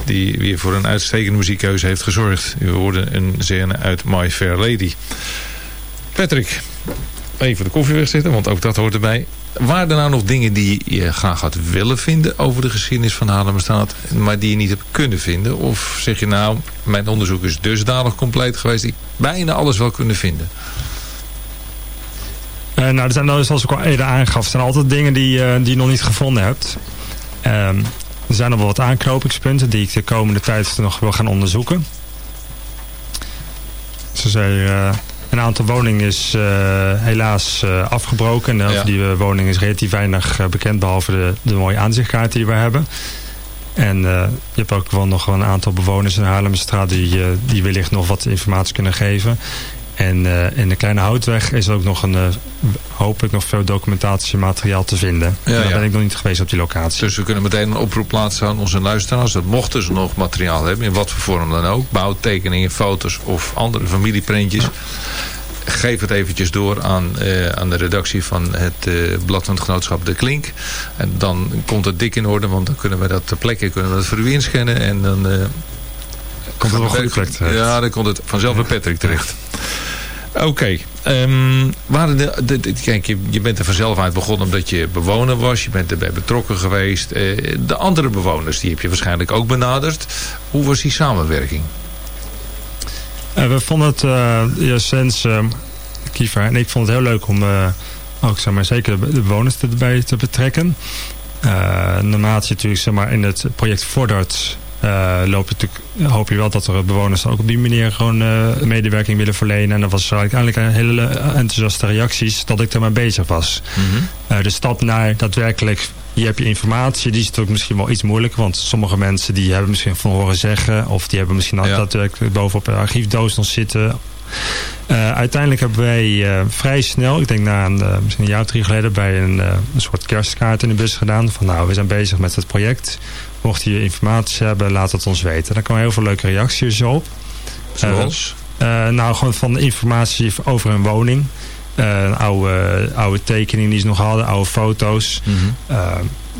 die weer voor een uitstekende muziekkeuze heeft gezorgd. U hoorde een scène uit My Fair Lady. Patrick, even de koffie wegzetten, want ook dat hoort erbij. Waren er nou nog dingen die je graag had willen vinden over de geschiedenis van Haarlemmerstraat, maar die je niet hebt kunnen vinden? Of zeg je nou, mijn onderzoek is dusdanig compleet geweest, ik bijna alles wel kunnen vinden? Eh, nou, er zijn zoals ik al eerder aangaf, zijn altijd dingen die, eh, die je nog niet gevonden hebt. Ehm, er zijn nog wel wat aanknopingspunten die ik de komende tijd nog wil gaan onderzoeken. Zo zei, eh, een aantal woningen is eh, helaas eh, afgebroken. En over Ja. die eh, woning is relatief weinig bekend, behalve de, de mooie aanzichtkaart die we hebben. En je hebt ook wel nog een aantal bewoners in de Haarlemmerstraat die, die wellicht nog wat informatie kunnen geven. En eh, in de Kleine Houtweg is er ook nog een, eh, hopelijk nog veel documentatiemateriaal te vinden. Ja, Daar ja. ben ik nog niet geweest op die locatie. Dus we kunnen meteen een oproep plaatsen aan onze luisteraars. Dat mochten ze nog materiaal hebben, in wat voor vorm dan ook. Bouwtekeningen, foto's of andere familieprintjes. Geef het eventjes door aan, eh, aan de redactie van het Blad van het Genootschap De Klink. En dan komt het dik in orde, want dan kunnen we dat ter plekke kunnen we dat voor u inscannen. En dan Komt het wel goed plek terecht. Ja, dan komt het vanzelf bij Patrick terecht. Oké, ehm, de, de, kijk, je, je bent er vanzelf uit begonnen omdat je bewoner was. Je bent erbij betrokken geweest. Eh, de andere bewoners, die heb je waarschijnlijk ook benaderd. Hoe was die samenwerking? Eh, we vonden het uh, sinds uh, Kiefer en ik vond het heel leuk om ook zeg maar, zeker de, bewoners erbij te betrekken. Naarmate je natuurlijk zeg maar, in het project vordert, uh, loop je natuurlijk, hoop je wel dat er bewoners ook op die manier gewoon uh, medewerking willen verlenen. En dat was uiteindelijk een hele enthousiaste reacties dat ik ermee bezig was. Mm -hmm. de stap naar daadwerkelijk je hebt je informatie, die is natuurlijk misschien wel iets moeilijker. Want sommige mensen die hebben misschien van horen zeggen. Of die hebben misschien ja. daadwerkelijk bovenop de archiefdoos nog zitten. Uh, uiteindelijk hebben wij uh, vrij snel, ik denk na een, uh, misschien een jaar of drie geleden, bij een, een soort kerstkaart in de bus gedaan. Van nou, we zijn bezig met het project. Mocht je informatie hebben, laat het ons weten. Daar kwamen heel veel leuke reacties op. Zoals? nou, gewoon van informatie over een woning. Uh, oude, oude tekeningen die ze nog hadden, oude foto's. Mm -hmm. uh,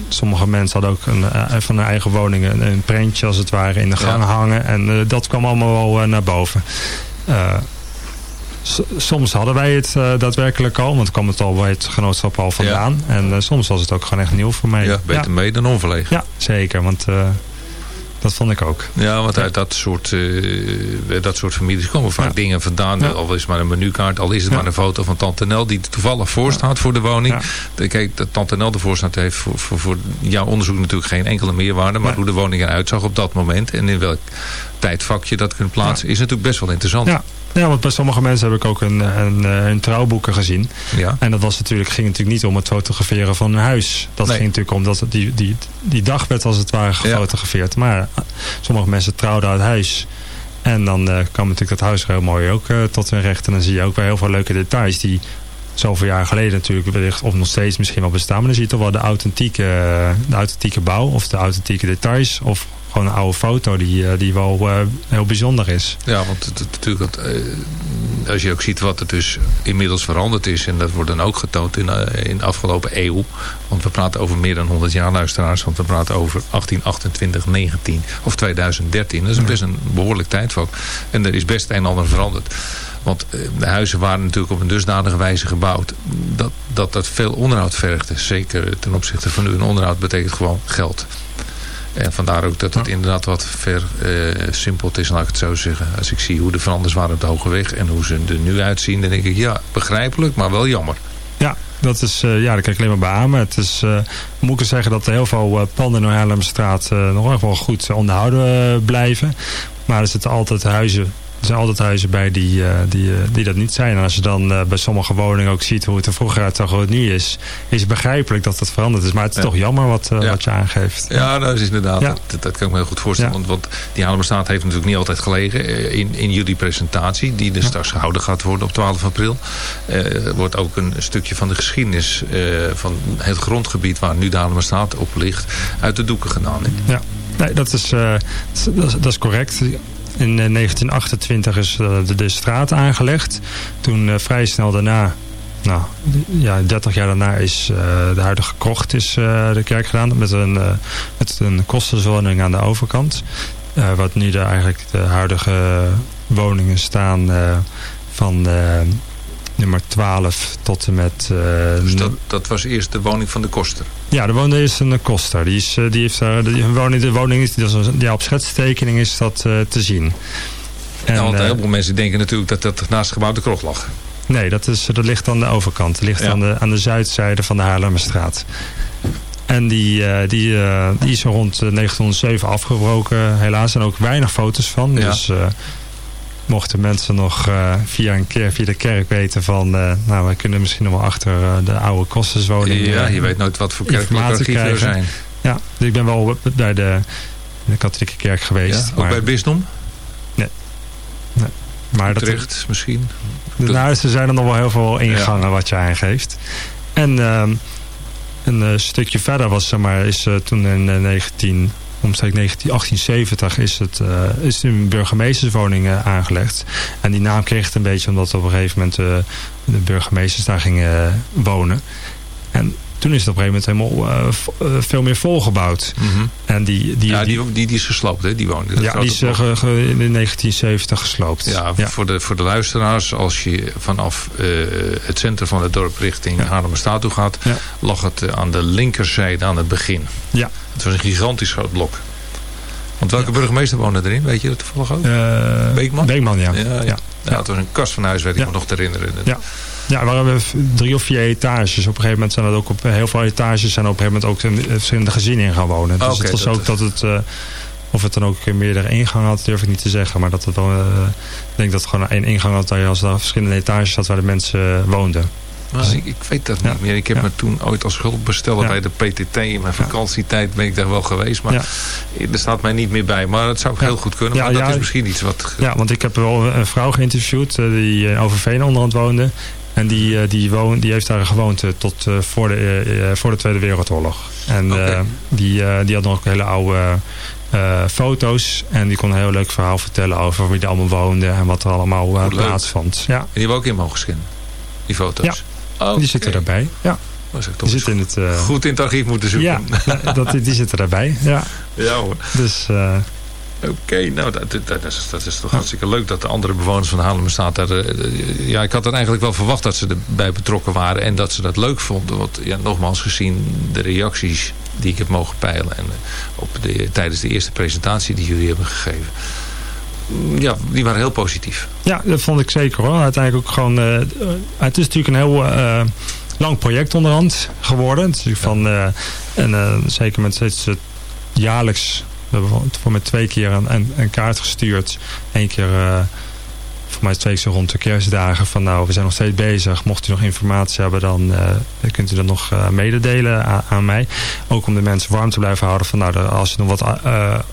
sommige mensen hadden ook een, uh, van hun eigen woning een, een, prentje als het ware in de gang ja. hangen. En dat kwam allemaal wel naar boven. Soms hadden wij het daadwerkelijk al, want kwam het al bij het genootschap al vandaan. Ja. En soms was het ook gewoon echt nieuw voor mij. Ja, beter mee dan onverlegen. Ja, zeker, want dat vond ik ook. Ja, want uit dat soort, dat soort families komen vaak dingen vandaan. Al is het maar een menukaart, al is het maar een foto van Tante Nel die er toevallig voor staat voor de woning. Kijk, dat Tante Nel ervoor staat heeft voor, voor, voor jouw onderzoek natuurlijk geen enkele meerwaarde. Maar hoe de woning eruit zag op dat moment en in welk tijdvak je dat kunt plaatsen is natuurlijk best wel interessant. Ja, Ja, want bij sommige mensen heb ik ook een, een, eh, hun trouwboeken gezien. Ja. En dat was natuurlijk, ging natuurlijk niet om het fotograferen van hun huis. Dat Nee. ging natuurlijk om dat die, die, die dag werd als het ware gefotografeerd. Maar eh, sommige mensen trouwden uit huis. En dan eh, kwam natuurlijk dat huis heel mooi ook eh, tot hun recht. En dan zie je ook weer heel veel leuke details die zoveel jaar geleden natuurlijk wellicht of nog steeds misschien wel bestaan. Maar dan zie je toch wel de authentieke, eh, de authentieke bouw of de authentieke details. Of gewoon een oude foto die, eh, die wel eh, heel bijzonder is. Ja, want natuurlijk, eh, als je ook ziet wat er dus inmiddels veranderd is... en dat wordt dan ook getoond in, in de afgelopen eeuw... want we praten over meer dan 100 jaar luisteraars... want we praten over 1828, 19 of 2013. Dat is best een behoorlijk tijdvak. En er is best een en ander veranderd. Want de huizen waren natuurlijk op een dusdanige wijze gebouwd... dat dat, dat veel onderhoud vergde. Zeker ten opzichte van nu. En onderhoud betekent gewoon geld. En vandaar ook dat het inderdaad wat ver eh, simpeld is, laat ik het zo zeggen. Als ik zie hoe de veranders waren op de Hoge Weg en hoe ze er nu uitzien, dan denk ik, ja, begrijpelijk, maar wel jammer. Ja, dat is, eh, ja, dat kan ik alleen maar beamen. Het is, eh, moet ik zeggen dat heel veel panden in de nog echt wel goed onderhouden blijven. Maar er zitten altijd huizen, zijn altijd huizen bij die, eh, die, eh, die dat niet zijn. En als je dan eh, bij sommige woningen ook ziet hoe het er vroeger uitzag, hoe het nu is, is begrijpelijk dat het veranderd is. Maar het is Ja. toch jammer wat, Ja. wat je aangeeft. Ja, dat is inderdaad, Ja. dat, dat kan ik me heel goed voorstellen. Want, want die Haarlemmerstraat heeft natuurlijk niet altijd gelegen in, in jullie presentatie, die er straks gehouden gaat worden op 12 april. Eh, wordt ook een stukje van de geschiedenis eh, van het grondgebied waar nu de Haarlemmerstraat op ligt, uit de doeken gedaan. hè? Ja, nee, dat is, dat, is, dat is correct. In eh, 1928 is eh, de, straat aangelegd. Toen eh, vrij snel daarna, nou ja, 30 jaar daarna is eh, de huidige krocht is, eh, de kerk gedaan. Met een, eh, met een aan de overkant. Eh, wat nu de, eigenlijk de huidige woningen staan eh, van eh, nummer 12 tot en met... eh, Dus dat, dat was eerst de woning van de koster. ja, er woonde eerst een koster. Die, is, eh, die heeft de, hun woning, de woning is, dat is een- ja, op schetstekening is dat eh, te zien. En, ja, want een eh, heleboel mensen denken natuurlijk dat dat naast het gebouw de krocht lag. nee, dat, is, dat ligt aan de overkant. Dat ligt Ja. aan, de, aan de zuidzijde van de Haarlemmerstraat. En die, eh, die, eh, die is rond eh, 1907 afgebroken, helaas. En ook weinig foto's van. Ja. Dus eh, mochten mensen nog eh, via, een keer, via de kerk weten van... eh, nou, wij kunnen misschien nog wel achter eh, de oude kosterswoning... Ja, je weet nooit wat voor kerkelijke archieven er zijn. Ja, dus ik ben wel bij de, de katholieke kerk geweest. Ja, ook maar, bij het bisdom? maar dat, Utrecht misschien? nou, er zijn er nog wel heel veel ingangen wat je aangeeft. En ehm, een stukje verder was, zeg maar, is toen in eh, 19, omstreeks 19, 1870 is, het, eh, is een burgemeesterswoning aangelegd. En die naam kreeg het een beetje omdat op een gegeven moment eh, de burgemeesters daar gingen eh, wonen. En toen is het op een gegeven moment helemaal eh, eh, veel meer volgebouwd. En die, die, ja, die, die, die, die is gesloopt, hè? Die woning. Ja, die is eh, ge- ge- in 1970 gesloopt. Ja, Voor, de, voor de luisteraars, als je vanaf het centrum van het dorp richting Haarlemmerstraat toe gaat, Ja. lag het aan de linkerzijde aan het begin. Ja. Het was een gigantisch groot blok. Want welke burgemeester woonde erin? Weet je dat toevallig ook? Beekman? Beekman, ja. Ja, ja. ja. Ja, het was een kast van huis, weet ik Ja. me nog te herinneren. Ja. Ja, waren v- drie of vier etages. Op een gegeven moment zijn er ook op heel veel etages zijn op een gegeven moment ook verschillende gezinnen in gaan wonen. Dus het was dat- ook dat het, eh, of het dan ook meerdere ingangen had, durf ik niet te zeggen. Maar dat het wel, eh, ik denk dat het gewoon één ingang had dat je als er verschillende etages had waar de mensen eh, woonden. Dus ik, ik weet dat Ja. niet meer. Ik heb Ja. me toen ooit als hulpbesteller Ja. bij de PTT in mijn vakantietijd ben ik daar wel geweest. Maar Ja. er staat mij niet meer bij. Maar het zou heel goed kunnen. Ja, maar dat ja. is misschien iets wat... Ja, want ik heb wel een vrouw geïnterviewd eh, die in Overveen onderhand woonde. En die, eh, die, woon, die heeft daar gewoond tot eh, voor, de, eh, voor de Tweede Wereldoorlog. En die, die had nog hele oude foto's. En die kon een heel leuk verhaal vertellen over wie er allemaal woonde. En wat er allemaal plaatsvond. Ja, En die hebben we ook in mogen scannen. Die foto's. Ja. die zitten daarbij. Ja, die toch zitten in het... goed in het archief moeten zoeken. ja, dat, die zitten daarbij. Ja, Ja, hoor. dus... Oké, nou dat, dat, dat is, dat is toch hartstikke leuk dat de andere bewoners van Haarlemmerstraat daar... eh, ja, ik had er eigenlijk wel verwacht dat ze erbij betrokken waren en dat ze dat leuk vonden. Want ja, nogmaals gezien de reacties die ik heb mogen peilen en eh, op de, tijdens de eerste presentatie die jullie hebben gegeven. mm, Ja, die waren heel positief. Ja, dat vond ik zeker hoor. Uiteindelijk ook gewoon... eh, eh, het is natuurlijk een heel eh, lang project onderhand geworden. Het is natuurlijk van... eh, en eh, zeker met steeds eh, jaarlijks... We hebben voor met twee keer een, een, kaart gestuurd. Eén keer eh, voor mij twee keer rond de kerstdagen van nou, we zijn nog steeds bezig. Mocht u nog informatie hebben, dan eh, kunt u dat nog eh, mededelen aan, mij. Ook om de mensen warm te blijven houden van nou, als u nog wat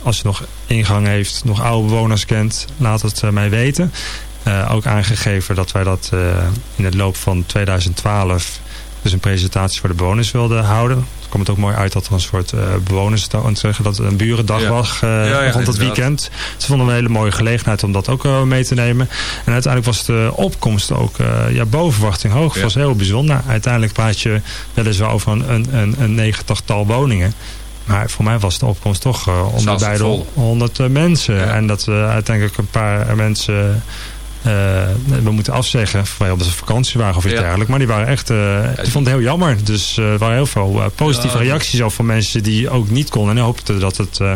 als u nog ingang heeft, nog oude bewoners kent, laat het mij weten. Ook aangegeven dat wij dat in het loop van 2012 dus een presentatie voor de bewoners wilden houden. Het komt het ook mooi uit dat er een soort eh bewoners, zeggen dat het een burendag was eh, rond het inderdaad. weekend. Ze vonden een hele mooie gelegenheid om dat ook eh, mee te nemen. En uiteindelijk was de opkomst ook eh, ja, boven verwachting hoog. Het was heel bijzonder. Uiteindelijk praat je weliswaar over een, een, een, negentigtal woningen. Maar voor mij was de opkomst toch eh om de Zaten beide vol. 100 eh, mensen. Ja. En dat we uiteindelijk een paar mensen eh, we moeten afzeggen vanwege dat ze vakantie waren of iets Ja. dergelijks. Maar die waren echt, eh, die vonden het heel jammer. Dus eh, er waren heel veel eh, positieve reacties ook van mensen die ook niet konden. En hoopten dat het eh,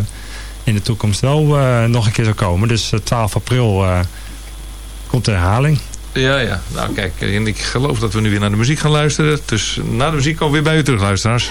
in de toekomst wel eh, nog een keer zou komen. Dus eh, 12 april eh, komt de herhaling. Ja, ja. Nou kijk, en ik geloof dat we nu weer naar de muziek gaan luisteren. Dus na de muziek komen we weer bij u terug, luisteraars.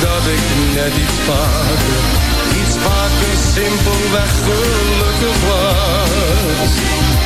Dat ik net iets vaker, iets vaker simpelweg gelukkig was.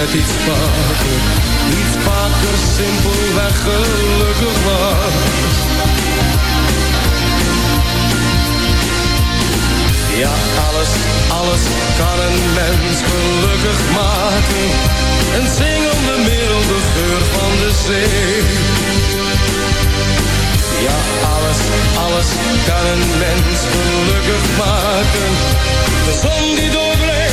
Net iets vaker, iets vaker simpelweg gelukkig was. Ja, alles, alles kan een mens gelukkig maken. Een zingende milde geur van de zee. Ja, alles, alles kan een mens gelukkig maken. De zon die doorbreekt,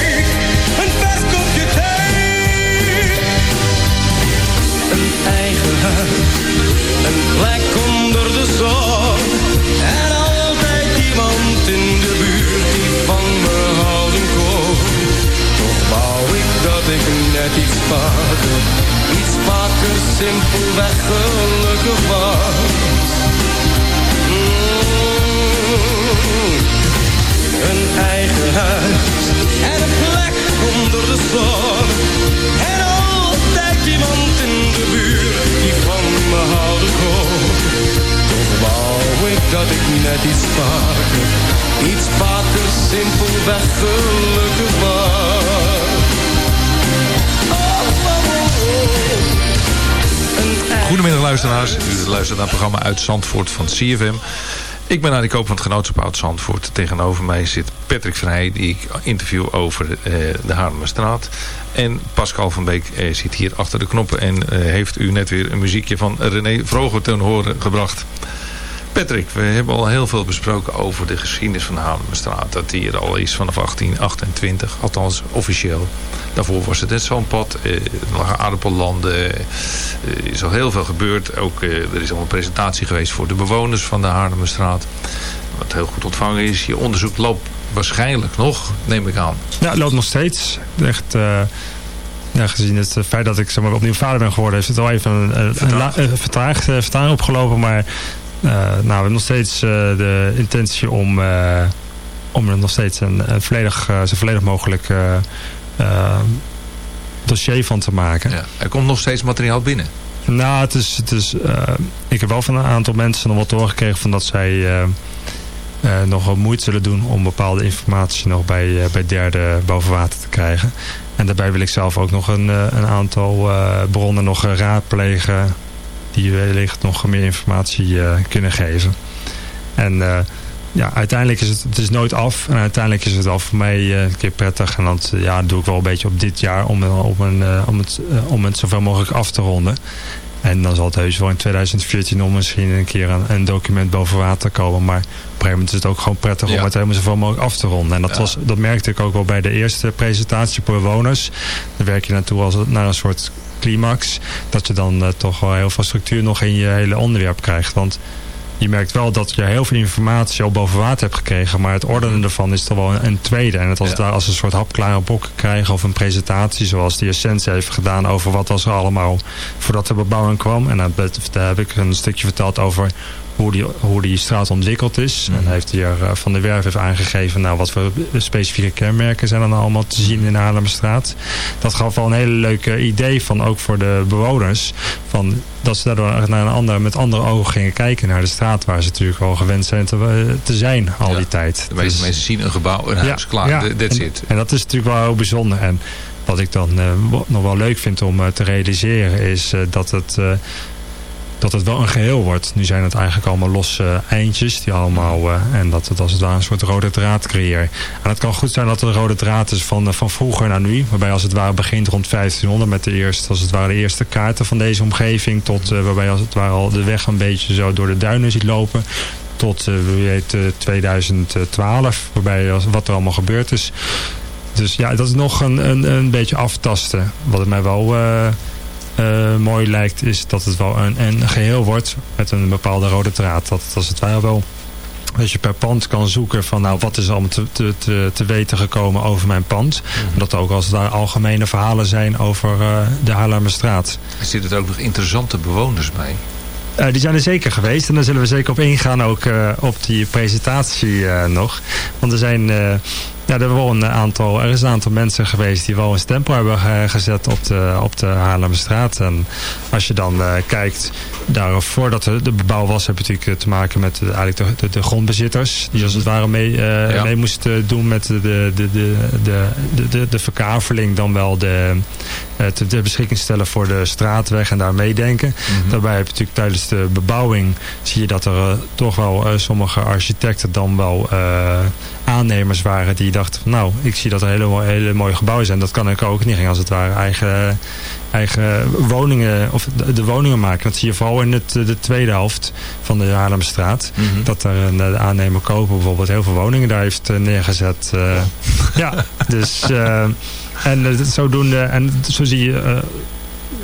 En altijd iemand in de buurt die van me houden kon. Wou ik dat ik net iets vaker, iets vaker simpelweg gelukkig was. Goedemiddag luisteraars. U luistert naar het programma uit Zandvoort van CFM. Ik ben Arie Koop van het Genootschap Oud-Zandvoort. Tegenover mij zit Patrick Vrij, die ik interview over eh, de Haarlemmerstraat. En Pascal van Beek eh, zit hier achter de knoppen en eh, heeft u net weer een muziekje van René Vroger ten horen gebracht. Patrick, we hebben al heel veel besproken over de geschiedenis van de Haarlemmerstraat. Dat die er al is vanaf 1828, althans officieel. Daarvoor was het net zo'n pad. Eh, er lagen aardappellanden. eh, Er is al heel veel gebeurd. Ook, eh, er is al een presentatie geweest voor de bewoners van de Haarlemmerstraat. Wat heel goed ontvangen is. Je onderzoek loopt waarschijnlijk nog, neem ik aan. Ja, het loopt nog steeds. Echt, eh, ja, gezien het eh, feit dat ik zeg maar, opnieuw vader ben geworden, heeft het al even een, een, een la- een vertraagd, eh, opgelopen. Maar eh, nou, we hebben nog steeds eh, de intentie om, eh, om er nog steeds een, een volledig, eh, zo volledig mogelijk eh, eh, dossier van te maken. Ja. Er komt nog steeds materiaal binnen. Nou, het is, het is, eh, ik heb wel van een aantal mensen nog wat doorgekregen van dat zij eh, eh, nog wat moeite zullen doen om bepaalde informatie nog bij, eh, bij derden boven water te krijgen. En daarbij wil ik zelf ook nog een, eh, een aantal eh, bronnen nog eh, raadplegen die wellicht nog meer informatie eh, kunnen geven. En eh, ja, uiteindelijk is het, het is nooit af. En uiteindelijk is het al voor mij eh, een keer prettig. En dat, ja, doe ik wel een beetje op dit jaar om, om, een, om, het, om het zoveel mogelijk af te ronden. En dan zal het heus wel in 2014 om misschien een keer een, een document boven water komen. Maar op een gegeven moment is het ook gewoon prettig Ja. om het helemaal zoveel mogelijk af te ronden. En dat, Ja. was, dat merkte ik ook wel bij de eerste presentatie voor bewoners. Dan werk je naartoe als, naar een soort climax. Dat je dan eh, toch wel heel veel structuur nog in je hele onderwerp krijgt. Want je merkt wel dat je heel veel informatie al boven water hebt gekregen. Maar het ordenen ervan is toch wel een, een tweede. En het als, Ja. daar als een soort hapklare bokken krijgen of een presentatie. Zoals de Essentie heeft gedaan over wat was er allemaal voordat de bebouwing kwam. En daar heb ik een stukje verteld over hoe die, hoe die straat ontwikkeld is. En heeft de heer eh, Van der Werf heeft aangegeven nou, wat voor specifieke kenmerken zijn er nou allemaal te zien in de Haarlemmerstraat. Dat gaf wel een hele leuke idee van ook voor de bewoners. Van, dat ze daardoor naar een ander, met andere ogen gingen kijken naar de straat waar ze natuurlijk al gewend zijn te, te zijn al Ja. die tijd. De meeste Dus- mensen zien een gebouw, een huis, klaar, ja. Th- that's en, it. En dat is natuurlijk wel heel bijzonder. En wat ik dan eh, nog wel leuk vind om eh, te realiseren is eh, dat het... dat het wel een geheel wordt. Nu zijn het eigenlijk allemaal losse eindjes. Die allemaal, eh, en dat het als het ware een soort rode draad creëert. En het kan goed zijn dat een rode draad is van, eh, van vroeger naar nu. Waarbij als het ware begint rond 1500 met de eerste, als het ware de eerste kaarten van deze omgeving. Tot eh, waarbij als het ware al de weg een beetje zo door de duinen ziet lopen. Tot wie weet eh, 2012. Waarbij wat er allemaal gebeurd is. Dus ja, dat is nog een, een, een beetje aftasten. Wat het mij wel mooi lijkt, is dat het wel een, een geheel wordt met een bepaalde rode draad. Dat het als het ware wel, dat je per pand kan zoeken van nou, wat is allemaal te, te, te, te weten gekomen over mijn pand. En dat ook als het ware algemene verhalen zijn over eh, de Haarlemmerstraat. Er zitten er ook nog interessante bewoners bij. Eh, die zijn er zeker geweest. En daar zullen we zeker op ingaan, ook eh, op die presentatie eh, nog. Want er zijn... ja, er, wel een aantal, er is een aantal mensen geweest die wel een stempel hebben gezet op de, op de Haarlemmerstraat. En als je dan eh, kijkt, daar, voordat de, de bebouw was, heb je natuurlijk eh, te maken met eh, eigenlijk de, de, de grondbezitters. Die als het ware mee, eh, Ja. mee moesten doen met de, de, de, de, de, de, de, de verkaveling. Dan wel de, ter beschikking stellen voor de straatweg en daar meedenken. Daarbij heb je natuurlijk tijdens de bebouwing zie je dat er eh, toch wel eh, sommige architecten dan wel eh, aannemers waren die dachten van nou, ik zie dat er hele, mooie- hele mooie gebouwen zijn. Dat kan ik ook. Die gingen als het ware eigen, eigen woningen of de, de woningen maken. Dat zie je vooral in het, de tweede helft van de Haarlemstraat. Dat er een eh, aannemer kopen bijvoorbeeld heel veel woningen daar heeft eh, neergezet. eh. ja, dus en zodoende en zo zie je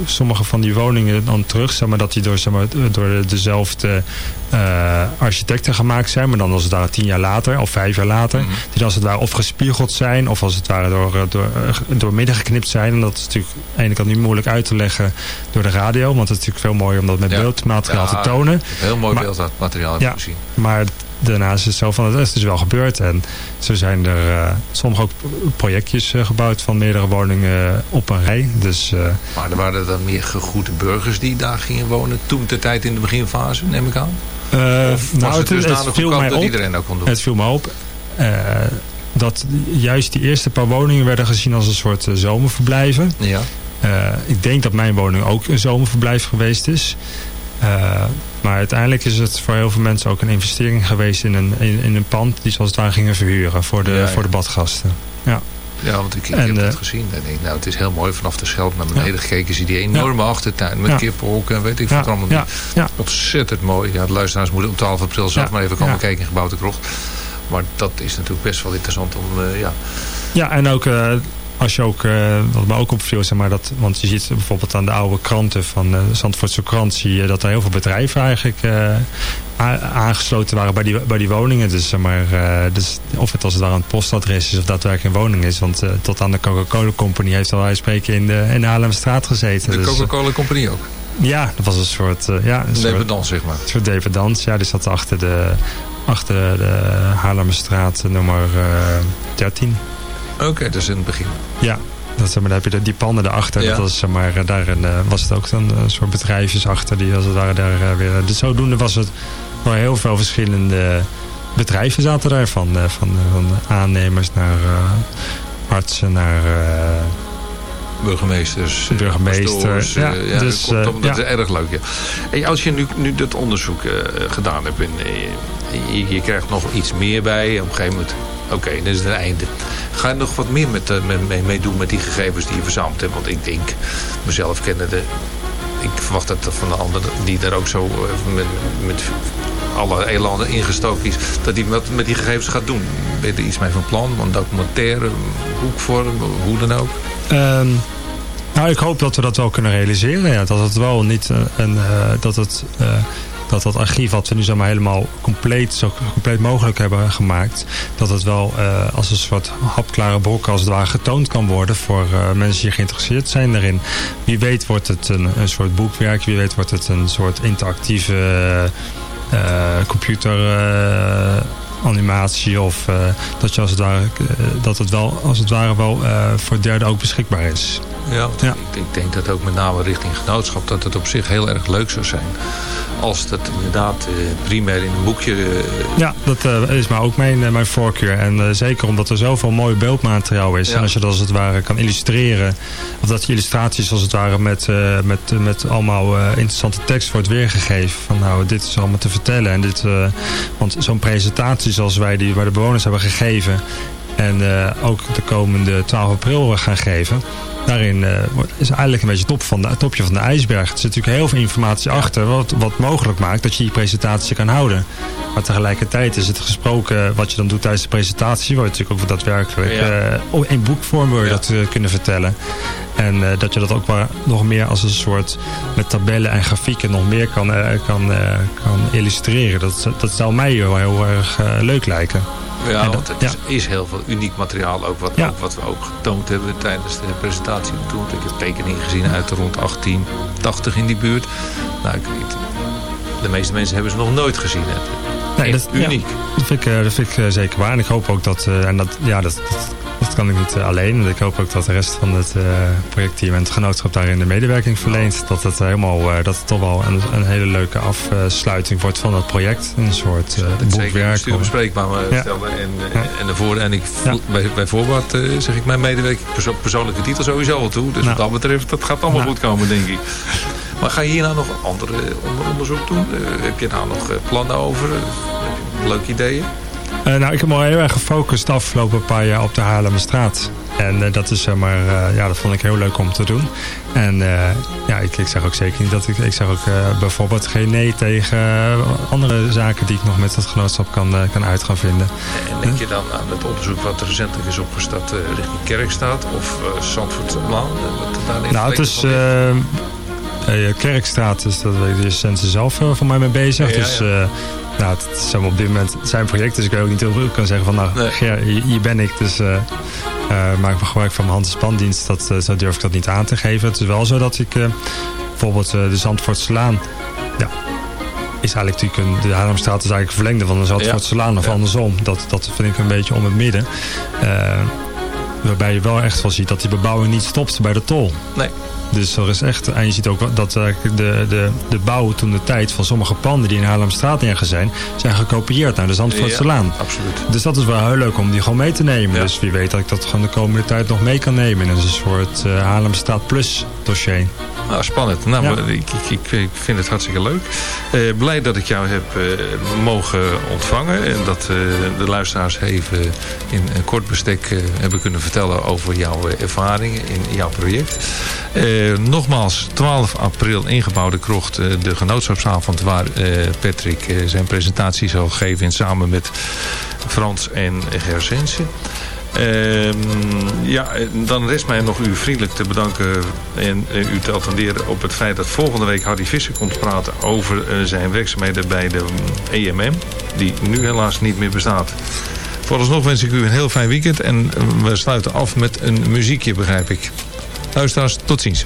sommige van die woningen dan terug, zeg maar, dat die door, zeg maar, door de- dezelfde eh, architecten gemaakt zijn, maar dan als het ware tien jaar later of vijf jaar later, die dan als het ware of gespiegeld zijn of als het ware door, eh, door, eh, door midden geknipt zijn. En dat is natuurlijk aan de ene kant niet moeilijk uit te leggen door de radio, want het is natuurlijk veel mooier om dat met Ja. beeldmateriaal Ja, te tonen. Heel mooi Maar- beeldmateriaal Ja. gezien. Maar daarnaast is het zo van, het is dus wel gebeurd. En zo zijn er eh, sommige ook projectjes eh, gebouwd van meerdere woningen op een rij. Dus eh, Maar er waren dan meer gegoede burgers die daar gingen wonen toen de tijd in de beginfase, neem ik aan. Eh, Of nou, het het, dusdanig het viel mij dat op. iedereen dat kon doen? Het viel me op eh, dat juist die eerste paar woningen werden gezien als een soort eh, zomerverblijven. Ja. Eh, ik denk dat mijn woning ook een zomerverblijf geweest is. Eh, maar uiteindelijk is het voor heel veel mensen ook een investering geweest in een, in, in een pand die ze als het ware gingen verhuren voor de, Ja, ja. voor de badgasten. Ja. Ja, want ik, ik En, heb eh, het gezien. En ik nou, het is heel mooi vanaf de Scheld naar beneden gekeken. Zie je die enorme achtertuin met Ja. kippenhokken en weet ik wat allemaal ja, niet. Ontzettend mooi. Ja, de luisteraars moeten op 12 april zelf maar even komen kijken in Gebouwde Krocht. Maar dat is natuurlijk best wel interessant om, eh, ja. Ja, en ook eh, als je ook, eh, wat me ook opviel, zeg maar, dat, want je ziet bijvoorbeeld aan de oude kranten van de Zandvoortse krant, zie je dat er heel veel bedrijven eigenlijk eh, aangesloten waren bij die, bij die woningen. Dus, zeg maar, eh, dus of het als het daar een postadres is of daadwerkelijk een woning is. Want eh, tot aan de Coca-Cola Company heeft al wij spreken in de, in de Haarlemstraat gezeten. De Dus, eh, Coca-Cola Company ook. ja, dat was een soort, eh, ja, een soort, Dependance, zeg maar. een soort dependance. Ja, die zat achter de, achter de Haarlemmerstraat nummer eh 13. Oké, dat is in het begin. Ja, dat, zeg maar, daar heb je die panden daarachter. Ja. Dat was, zeg maar, eh, daar eh, was het ook dan een soort bedrijfjes achter. Die als het ware daar eh, weer. Dus zodoende was het wel heel veel verschillende bedrijven zaten daar. Van, eh, van, van aannemers naar eh, artsen naar... eh, Burgemeesters, eh, Burgemeester, pastoors, ja, eh, ja, dus, kortom, eh, dat ja. is erg leuk. Ja. Hey, als je nu, nu dat onderzoek eh, gedaan hebt en eh, je, je krijgt nog iets meer bij, op een gegeven moment, oké, dan is het een einde. Ga je nog wat meer met, eh, met, mee, mee doen met die gegevens die je verzameld hebt? Want ik denk, mezelf kennende, ik verwacht dat van de anderen die daar ook zo eh, met, met alle elanden ingestoken is, dat hij met, met die gegevens gaat doen. Ben je er iets mee van plan? Een documentaire, boekvorm, hoe dan ook? Ehm, nou, ik hoop dat we dat wel kunnen realiseren. Ja. Dat het wel niet eh, een, dat het dat dat archief wat we nu zeg maar helemaal compleet, zo compleet mogelijk hebben gemaakt, dat het wel eh, als een soort hapklare brok als het ware getoond kan worden voor eh, mensen die geïnteresseerd zijn daarin. Wie weet wordt het een, een soort boekwerk, wie weet wordt het een soort interactieve eh, computer eh, animatie of dat je als het ware dat het wel als het ware wel voor derden ook beschikbaar is. Ja, want Ik, ik denk dat ook met name richting genootschap dat het op zich heel erg leuk zou zijn. Als dat inderdaad eh, primair in een boekje... eh, Ja, dat eh, is maar ook mijn, mijn voorkeur. En zeker omdat er zoveel mooi beeldmateriaal is. Ja. En als je dat als het ware kan illustreren. Of dat je illustraties als het ware met, met, met allemaal interessante tekst wordt weergegeven. Van nou, dit is allemaal te vertellen. En dit, want zo'n presentatie zoals wij die bij de bewoners hebben gegeven. En ook de komende 12 april gaan geven. Daarin wordt- is eigenlijk een beetje het top van de, het topje van de ijsberg. Er zit natuurlijk heel veel informatie achter. Wat, wat mogelijk maakt dat je die presentatie kan houden. Maar tegelijkertijd is het gesproken wat je dan doet tijdens de presentatie. Waar je natuurlijk ook daadwerkelijk Ja. eh, in boekvorm wil je dat eh, kunnen vertellen. En dat je dat ook wel nog meer als een soort met tabellen en grafieken nog meer kan, kan, kan illustreren. Dat, dat zou mij wel heel erg leuk lijken. Ja, En dat- want het ja. is, heel veel uniek materiaal. Ook wat, Ja. ook wat we ook getoond hebben tijdens de presentatie toen. Ik heb tekeningen gezien uit rond 1880 in die buurt. Nou, ik, ik- de meeste mensen hebben ze nog nooit gezien. hè. Nee, dat, ja, uniek. dat vind ik, eh, dat vind ik eh, zeker waar. En ik hoop ook dat, eh, en dat, ja, dat, dat, kan ik niet alleen. Ik hoop ook dat de rest van het projectteam en het genootschap daarin de medewerking verleent. Dat het helemaal, dat het toch wel een, een hele leuke afsluiting wordt van het project. Een soort Het boekwerk. bespreekbaar Ja. stellen. En, Ja. en, en, ik, bij, bij voorbaat zeg ik mijn medewerking perso- persoonlijke titel sowieso al toe. Dus wat dat betreft, dat gaat allemaal goed komen, denk ik. Maar ga je hier nou nog andere onder- onderzoek doen? Eh, heb je daar nog eh, plannen over? Eh, heb je leuke ideeën? Nou, ik heb me al heel erg gefocust de afgelopen paar jaar op de Haarlemmerstraat. En dat is zeg maar, ja, dat vond ik heel leuk om te doen. En ja, ik, ik zeg ook zeker niet dat ik, ik zeg ook bijvoorbeeld geen nee tegen andere zaken die ik nog met het genootschap kan, kan uit gaan vinden. En denk je dan aan het onderzoek wat recentelijk is opgestart richting Kerkstraat of Zandvoortlaan? Nou, het is van eh, Kerkstraat, dus dat weet de Sense zelf eh, voor mij mee bezig. Ja, dus ja. eh, nou, het is maar op dit moment zijn project, dus ik kan ook niet heel veel kan zeggen van nou, Nee. Hier, ben ik, dus maak me gebruik van mijn hand- en spandienst. Dat, zo durf ik dat niet aan te geven. Het is wel zo dat ik bijvoorbeeld de Zandvoortslaan, ja, is eigenlijk natuurlijk een, de Haarlemstraat is eigenlijk verlengde van de Zandvoortslaan of Ja. andersom. Dat, dat vind ik een beetje om het midden. Waarbij je wel echt wel ziet dat die bebouwing niet stopt bij de tol. Nee. Dus er is echt, en je ziet ook dat eigenlijk de, de, de bouw toen de tijd van sommige panden die in Haarlemstraat neergezet zijn, zijn gekopieerd naar de Zandvoortse Ja, Laan. absoluut. Dus dat is wel heel leuk om die gewoon mee te nemen. Ja. Dus wie weet dat ik dat gewoon de komende tijd nog mee kan nemen. En dat is een soort eh Haarlemstraat Plus dossier. Ah, spannend. Nou, Ja. ik, ik, ik, vind het hartstikke leuk. Eh, blij dat ik jou heb eh, mogen ontvangen. En dat eh, de luisteraars even in een kort bestek hebben kunnen vertellen over jouw ervaringen in jouw project. Nogmaals, 12 april ingebouwde krocht, de genootschapsavond waar Patrick zijn presentatie zal geven in samen met Frans en Gersense. Ehm, ja, dan rest mij nog u vriendelijk te bedanken en u te attenderen op het feit dat volgende week Hardy Visser komt praten over eh, zijn werkzaamheden bij de mm, EMM, die nu helaas niet meer bestaat. Vooralsnog wens ik u een heel fijn weekend en eh, we sluiten af met een muziekje, begrijp ik. Luisteraars, tot ziens.